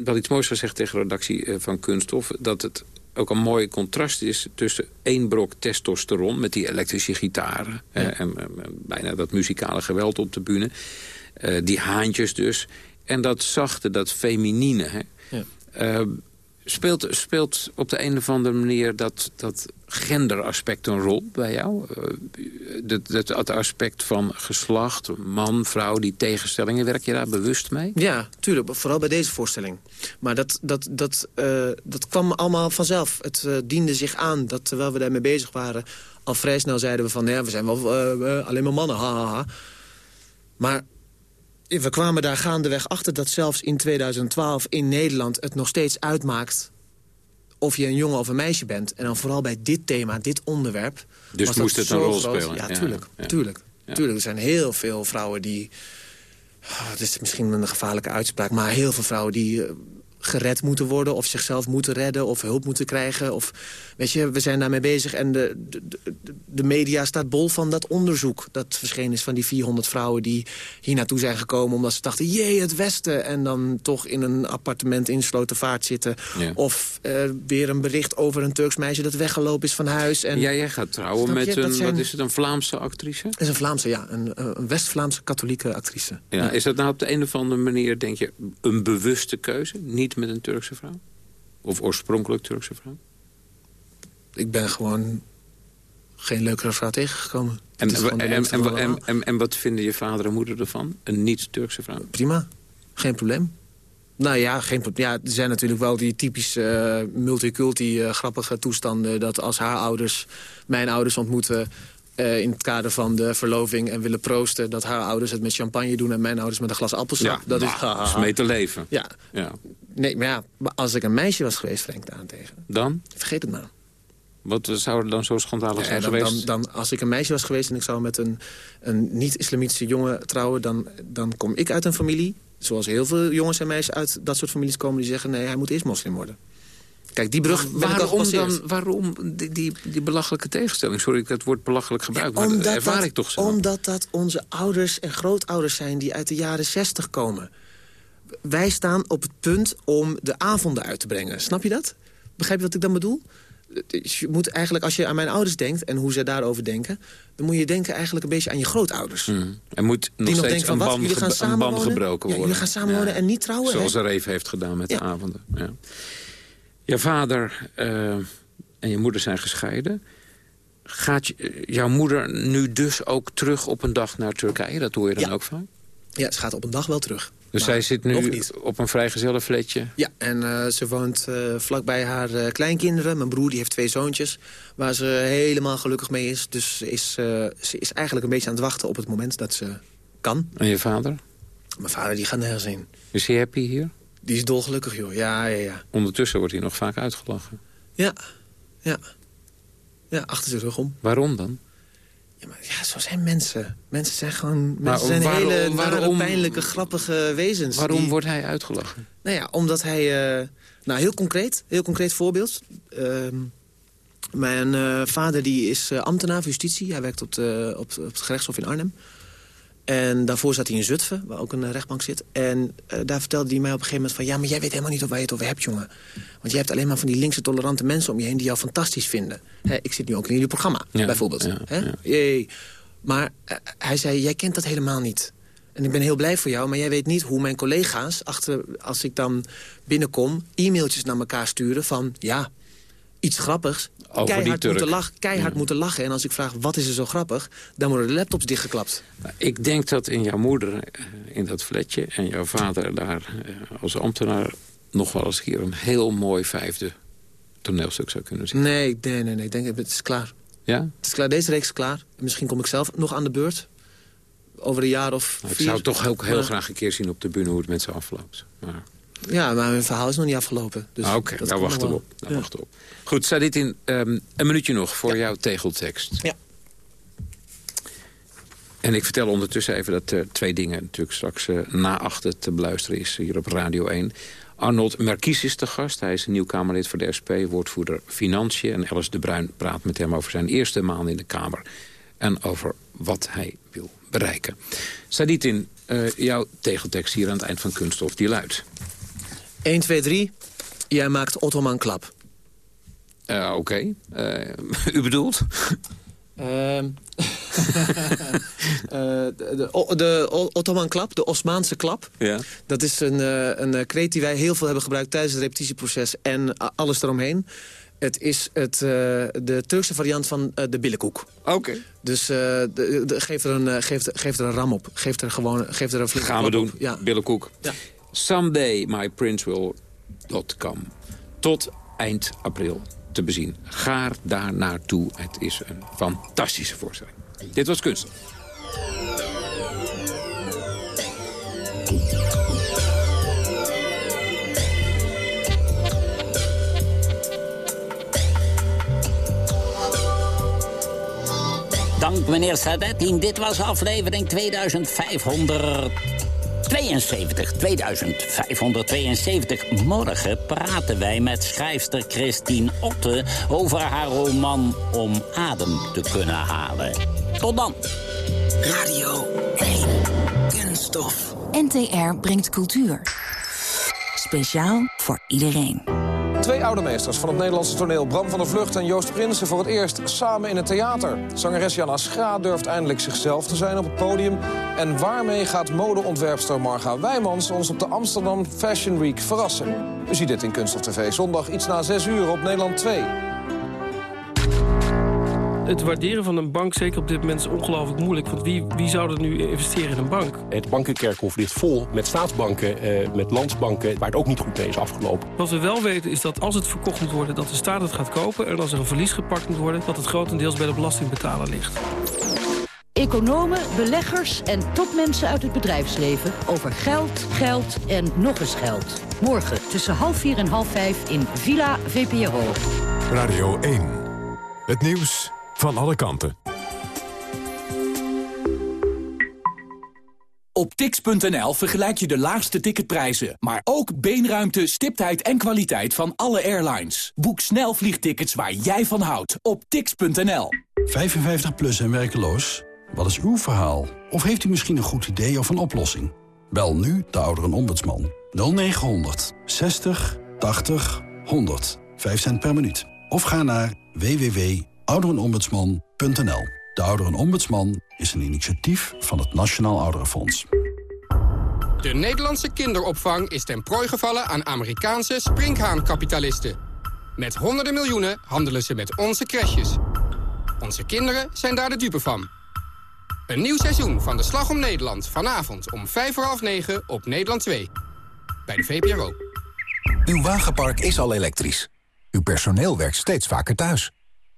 Speaker 13: wel iets moois gezegd tegen de redactie van Kunststof... dat het ook een mooi contrast is tussen één brok testosteron... met die elektrische gitaren en, en bijna dat muzikale geweld op de bühne. Die haantjes dus. En dat zachte, dat feminine. Hè.
Speaker 14: Ja.
Speaker 13: Speelt, speelt op de een of andere manier dat, dat genderaspect een rol bij jou? Eh, dat, dat, aspect van geslacht, man, vrouw, die tegenstellingen, werk je daar bewust mee?
Speaker 14: Ja, tuurlijk. Vooral bij deze voorstelling. Maar dat, dat, dat, eh, dat kwam allemaal vanzelf. Het eh, diende zich aan dat terwijl we daarmee bezig waren... al vrij snel zeiden we van... ja, we zijn wel alleen maar mannen, ha. Maar we kwamen daar gaandeweg achter dat zelfs in 2012 in Nederland... het nog steeds uitmaakt of je een jongen of een meisje bent. En dan vooral bij dit thema, dit onderwerp...
Speaker 13: Dus
Speaker 14: was dat
Speaker 13: moest het
Speaker 14: zo
Speaker 13: een rol
Speaker 14: groot.
Speaker 13: spelen,
Speaker 14: Ja, tuurlijk.
Speaker 13: ja.
Speaker 14: tuurlijk.
Speaker 13: Ja.
Speaker 14: Tuurlijk, er zijn heel veel vrouwen die... Ah, Het is misschien een gevaarlijke uitspraak, maar heel veel vrouwen die... eh, gered moeten worden of zichzelf moeten redden of hulp moeten krijgen. Of, weet je, we zijn daarmee bezig en de, de, de, media staat bol van dat onderzoek... dat verschenen is van die 400 vrouwen die hier naartoe zijn gekomen... omdat ze dachten, jee, het Westen. En dan toch in een appartement in Slotervaart zitten.
Speaker 13: Ja.
Speaker 14: Of eh, weer een bericht over een Turks meisje dat weggelopen is van huis. En,
Speaker 13: ja, jij gaat trouwen
Speaker 14: je?
Speaker 13: met een,
Speaker 14: zijn-
Speaker 13: wat is het, een Vlaamse actrice?
Speaker 14: is een Vlaamse, ja, een, een West-Vlaamse katholieke actrice.
Speaker 13: Ja, Is dat nou op de een of andere manier, denk je, een bewuste keuze? Niet met een Turkse vrouw? Of oorspronkelijk Turkse vrouw?
Speaker 14: Ik ben gewoon geen leukere vrouw tegengekomen.
Speaker 13: En, en, en, en, en, wat vinden je vader en moeder ervan? Een niet-Turkse vrouw?
Speaker 14: Prima, geen probleem. Nou ja, geen ja, er zijn natuurlijk wel die typische eh, multiculti eh, grappige toestanden... dat als haar ouders mijn ouders ontmoeten... eh, in het kader van de verloving en willen proosten... dat haar ouders het met champagne doen en mijn ouders met een glas appelsap. dat is,
Speaker 13: nou,
Speaker 14: ha, ha,
Speaker 13: mee te leven.
Speaker 14: Ja.
Speaker 13: Ja.
Speaker 14: Nee, maar ja, als ik een meisje was geweest, Frank, daarentegen...
Speaker 13: Dan?
Speaker 14: Vergeet het maar.
Speaker 13: Wat zou er dan zo schandalig
Speaker 14: Ja,
Speaker 13: zijn
Speaker 14: dan,
Speaker 13: geweest?
Speaker 14: dan, dan, als ik een meisje was geweest en ik zou met een, een niet-islamitische jongen trouwen... Dan, dan kom ik uit een familie, zoals heel veel jongens en meisjes uit dat soort families komen... die zeggen, nee, hij moet eerst moslim worden. Kijk, die brug
Speaker 13: waarom, dan, waarom die, die, die belachelijke tegenstelling? Sorry, ik het woord belachelijk gebruik, maar dat ervaar
Speaker 14: dat,
Speaker 13: ik toch zo.
Speaker 14: Omdat dat onze ouders en grootouders zijn die uit de jaren zestig komen. Wij staan op het punt om de avonden uit te brengen. Snap je dat? Begrijp je wat ik dan bedoel? je moet eigenlijk, als je aan mijn ouders denkt... en hoe ze daarover denken... dan moet je denken eigenlijk een beetje aan je grootouders.
Speaker 13: Mm. Er moet nog steeds
Speaker 14: van,
Speaker 13: een band,
Speaker 14: gaan
Speaker 13: een gebroken
Speaker 14: Ja,
Speaker 13: worden.
Speaker 14: jullie gaan samenwonen en niet trouwen,
Speaker 13: Zoals
Speaker 14: hè?
Speaker 13: Reef heeft gedaan met
Speaker 14: Ja.
Speaker 13: de avonden. Ja. Je vader eh, en je moeder zijn gescheiden. Gaat jouw moeder nu dus ook terug op een dag naar Turkije? Dat hoor je dan ook van?
Speaker 14: Ja, ze gaat op een dag wel terug.
Speaker 13: Dus
Speaker 14: Maar
Speaker 13: zij zit nu op een vrijgezellenfletje?
Speaker 14: Ja, en eh, ze woont eh, vlakbij haar kleinkinderen. Mijn broer die heeft twee zoontjes, waar ze helemaal gelukkig mee is. Dus ze is, ze is eigenlijk een beetje aan het wachten op het moment dat ze kan.
Speaker 13: En je vader?
Speaker 14: Mijn vader die gaat nergens heen.
Speaker 13: Is hij happy hier?
Speaker 14: Die is dolgelukkig, joh. Ja, ja, ja.
Speaker 13: Ondertussen wordt hij nog vaak uitgelachen.
Speaker 14: Ja, ja. Ja, achter zijn rug om.
Speaker 13: Waarom dan?
Speaker 14: Ja, zo zijn mensen. Mensen zijn gewoon
Speaker 13: Maar
Speaker 14: mensen zijn
Speaker 13: waarom-
Speaker 14: hele nare,
Speaker 13: waarom-
Speaker 14: pijnlijke, grappige wezens.
Speaker 13: Waarom
Speaker 14: die-
Speaker 13: wordt hij uitgelachen?
Speaker 14: Nou ja, omdat hij... eh, nou, heel concreet, heel concreet voorbeeld. Ehm, mijn eh, vader die is eh, ambtenaar van justitie. Hij werkt op, de, op, op het gerechtshof in Arnhem. En daarvoor zat hij in Zutphen, waar ook een eh, rechtbank zit. En eh, daar vertelde hij mij op een gegeven moment van... ja, maar jij weet helemaal niet waar je het over hebt, jongen. Want je hebt alleen maar van die linkse tolerante mensen om je heen... die jou fantastisch vinden. Hè, ik zit nu ook in jullie programma,
Speaker 13: Ja,
Speaker 14: bijvoorbeeld.
Speaker 13: ja, ja.
Speaker 14: Jee. Maar eh, hij zei, jij kent dat helemaal niet. En ik ben heel blij voor jou, maar jij weet niet hoe mijn collega's... Achter, als ik dan binnenkom, e-mailtjes naar elkaar sturen van... ja, iets grappigs,
Speaker 13: die
Speaker 14: keihard,
Speaker 13: Turk.
Speaker 14: moeten, lachen, keihard moeten lachen. En als ik vraag, wat is er zo grappig? Dan worden de laptops dichtgeklapt.
Speaker 13: Nou, Ik denk dat in jouw moeder eh, in dat flatje... en jouw vader daar eh, als ambtenaar... nog wel eens hier een heel mooi vijfde toneelstuk zou kunnen zien.
Speaker 14: Nee, nee, nee, nee. Ik denk, het is klaar.
Speaker 13: Ja?
Speaker 14: Het is klaar. Deze reeks is klaar. Misschien kom ik zelf nog aan de beurt. Over een jaar of
Speaker 13: Nou, ik
Speaker 14: vier.
Speaker 13: zou toch ook heel
Speaker 14: Maar-
Speaker 13: graag een keer zien op de bühne hoe het met ze afloopt. Maar...
Speaker 14: Ja, maar mijn verhaal is nog niet afgelopen. Dus
Speaker 13: Ah, Oké,
Speaker 14: dat
Speaker 13: nou wacht
Speaker 14: nog wel.
Speaker 13: erop. Nou, wacht erop. Goed, staat dit in ehm, een minuutje nog voor jouw tegeltekst.
Speaker 14: Ja.
Speaker 13: En ik vertel ondertussen even dat er twee dingen natuurlijk straks eh, na achter te beluisteren is hier op Radio 1. Arnold Merkies is de gast. Hij is een nieuw Kamerlid voor de SP, woordvoerder Financiën. En Alice de Bruin praat met hem over zijn eerste maanden in de Kamer. En over wat hij wil bereiken. Staat dit in eh, jouw tegeltekst hier aan het eind van Kunststof, die luidt.
Speaker 14: 1, 2, 3. Jij maakt Ottoman klap.
Speaker 13: Eh, Oké, Eh, u bedoelt?
Speaker 14: Ehm eh, de, de, de Ottoman klap, de Osmaanse klap.
Speaker 13: Ja.
Speaker 14: Dat is een, een kreet die wij heel veel hebben gebruikt tijdens het repetitieproces en alles eromheen. Het is het, de Turkse variant van de billenkoek.
Speaker 13: Oké.
Speaker 14: Dus eh, de, de- geef, er een, geef, geef er een ram op. Geef er, gewoon, geef er een
Speaker 13: Gaan we doen.
Speaker 14: op. Ja.
Speaker 13: Billenkoek.
Speaker 14: Ja.
Speaker 13: Someday my. Tot eind april te bezien. Ga daar naartoe. Het is een fantastische voorstelling. Dit was Kunst.
Speaker 12: Dank meneer Sadetin. Dit was aflevering 2572. 2572. Morgen praten wij met schrijfster Christine Otte... over haar roman Om adem te kunnen halen. Tot dan.
Speaker 18: Radio 1. Kunststof.
Speaker 5: NTR brengt cultuur. Speciaal voor iedereen.
Speaker 19: Twee oude meesters van het Nederlandse toneel, Bram van der Vlucht en Joost Prinsen... voor het eerst samen in het theater. Zangeres Jana Schra durft eindelijk zichzelf te zijn op het podium. En waarmee gaat modeontwerpster Marga Wijmans ons op de Amsterdam Fashion Week verrassen? U ziet dit in Kunst of TV, zondag iets na 6 uur op Nederland 2.
Speaker 20: Het waarderen van een bank, zeker op dit moment, is ongelooflijk moeilijk. Want wie, wie zou er nu investeren in een bank?
Speaker 21: Het bankenkerkhof ligt vol met staatsbanken, eh, met landsbanken... waar het ook niet goed mee is afgelopen.
Speaker 20: Wat we wel weten is dat als het verkocht moet worden, dat de staat het gaat kopen. En als er een verlies gepakt moet worden, dat het grotendeels bij de belastingbetaler ligt.
Speaker 22: Economen, beleggers en topmensen uit het bedrijfsleven over geld, geld en nog eens geld. Morgen tussen half vier en half vijf in Villa VPRO.
Speaker 23: Radio 1. Het nieuws van alle kanten.
Speaker 24: Op tix.nl vergelijk je de laagste ticketprijzen, maar ook beenruimte, stiptheid en kwaliteit van alle airlines. Boek snel vliegtickets waar jij van houdt op tix.nl.
Speaker 25: 55 plus en werkeloos? Wat is uw verhaal? Of heeft u misschien een goed idee of een oplossing? Bel nu de ouderenombudsman 0900 60 80 100. 5 cent per minuut. Of ga naar www.ouderenombudsman.nl. De Ouderenombudsman is een initiatief van het Nationaal Ouderenfonds.
Speaker 26: De Nederlandse kinderopvang is ten prooi gevallen aan Amerikaanse sprinkhaankapitalisten. Met honderden miljoenen handelen ze met onze crèches. Onze kinderen zijn daar de dupe van. Een nieuw seizoen van de Slag om Nederland. Vanavond om vijf voor half negen op Nederland 2. Bij de VPRO.
Speaker 27: Uw wagenpark is al elektrisch. Uw personeel werkt steeds vaker thuis.